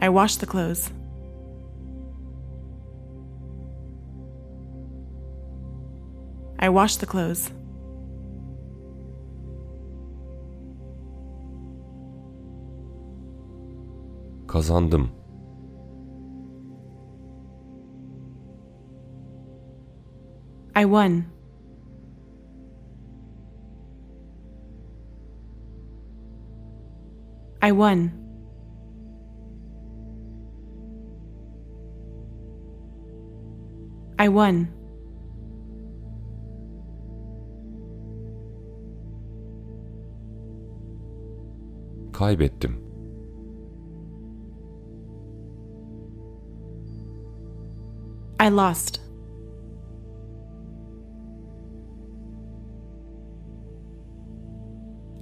I wash the clothes. I wash the clothes. Kazandım. I won. I won. I won. Kaybettim. I lost.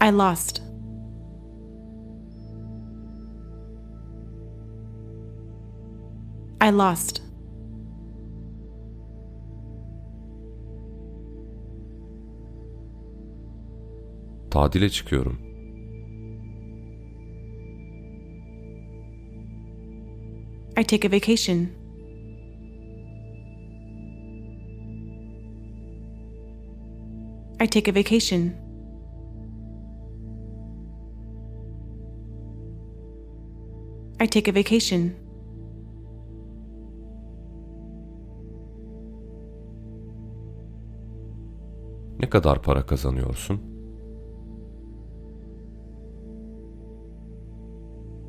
I lost. I lost. Tadile çıkıyorum. I take a vacation. I take a vacation. I take a vacation. Ne kadar para kazanıyorsun?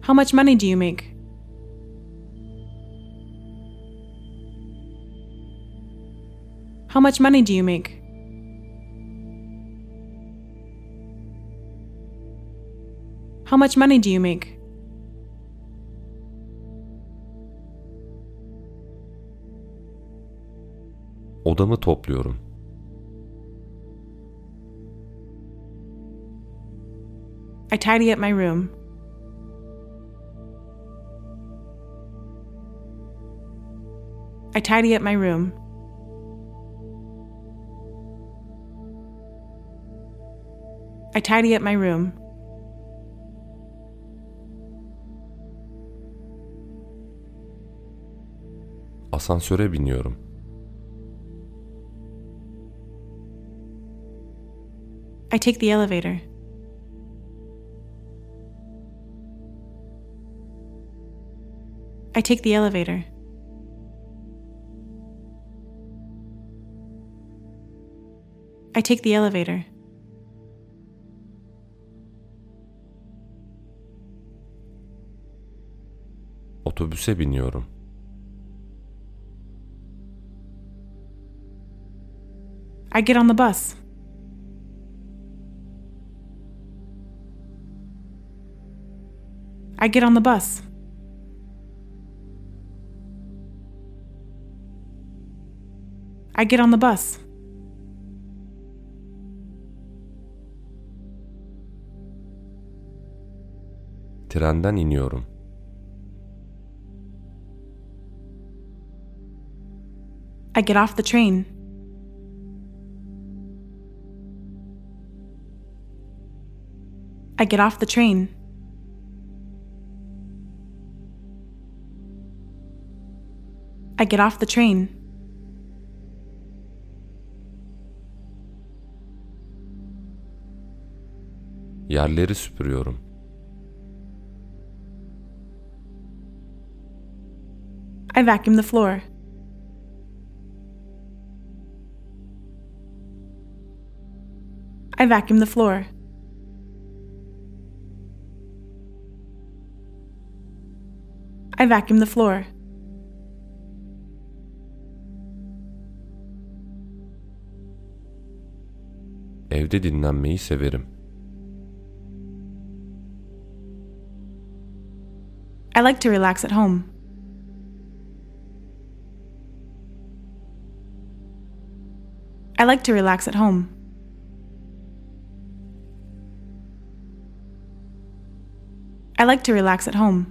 How much money do you make? How much money do you make? How much money do you make? Odamı topluyorum. Tidy up my room. I tidy up my room. I tidy up my room. Asansöre biniyorum. I take the elevator. I take the elevator. I take the elevator. Otobüse biniyorum. I get on the bus. I get on the bus. I get on the bus. Trenden iniyorum. I get off the train. I get off the train. I get off the train. Yerleri süpürüyorum. I vacuum the floor. I vacuum the floor. I vacuum the floor. Evde dinlenmeyi severim. I like to relax at home. I like to relax at home. I like to relax at home.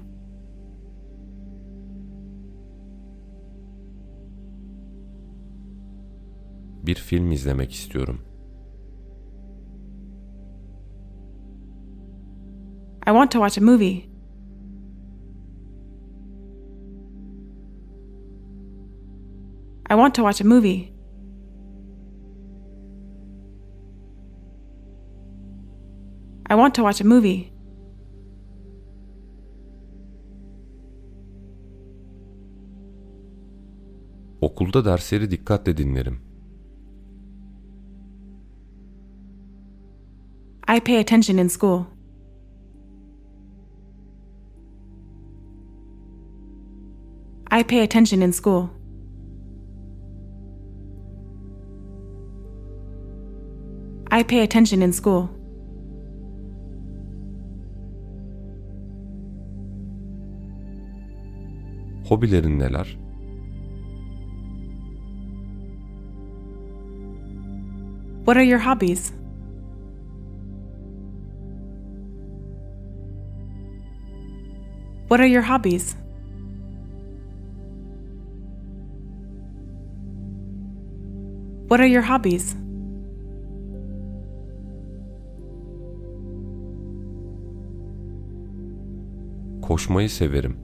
Bir film izlemek istiyorum. I want to watch a movie. I want to watch a movie. I want to watch a movie. Okulda dersleri dikkatle dinlerim. I pay attention in school. I pay attention in school. I pay attention in school. Hobilerin neler? What are your hobbies? What are your hobbies? What are your hobbies? Koşmayı severim.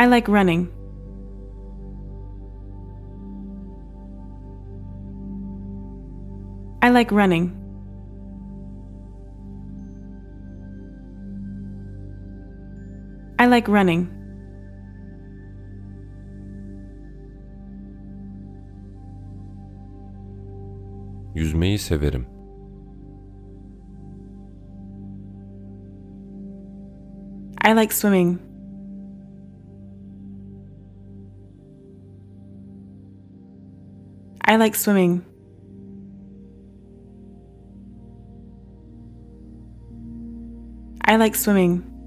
I like running. I like running. I like running. Yüzmeyi severim. Like swimming. I like swimming. I like swimming.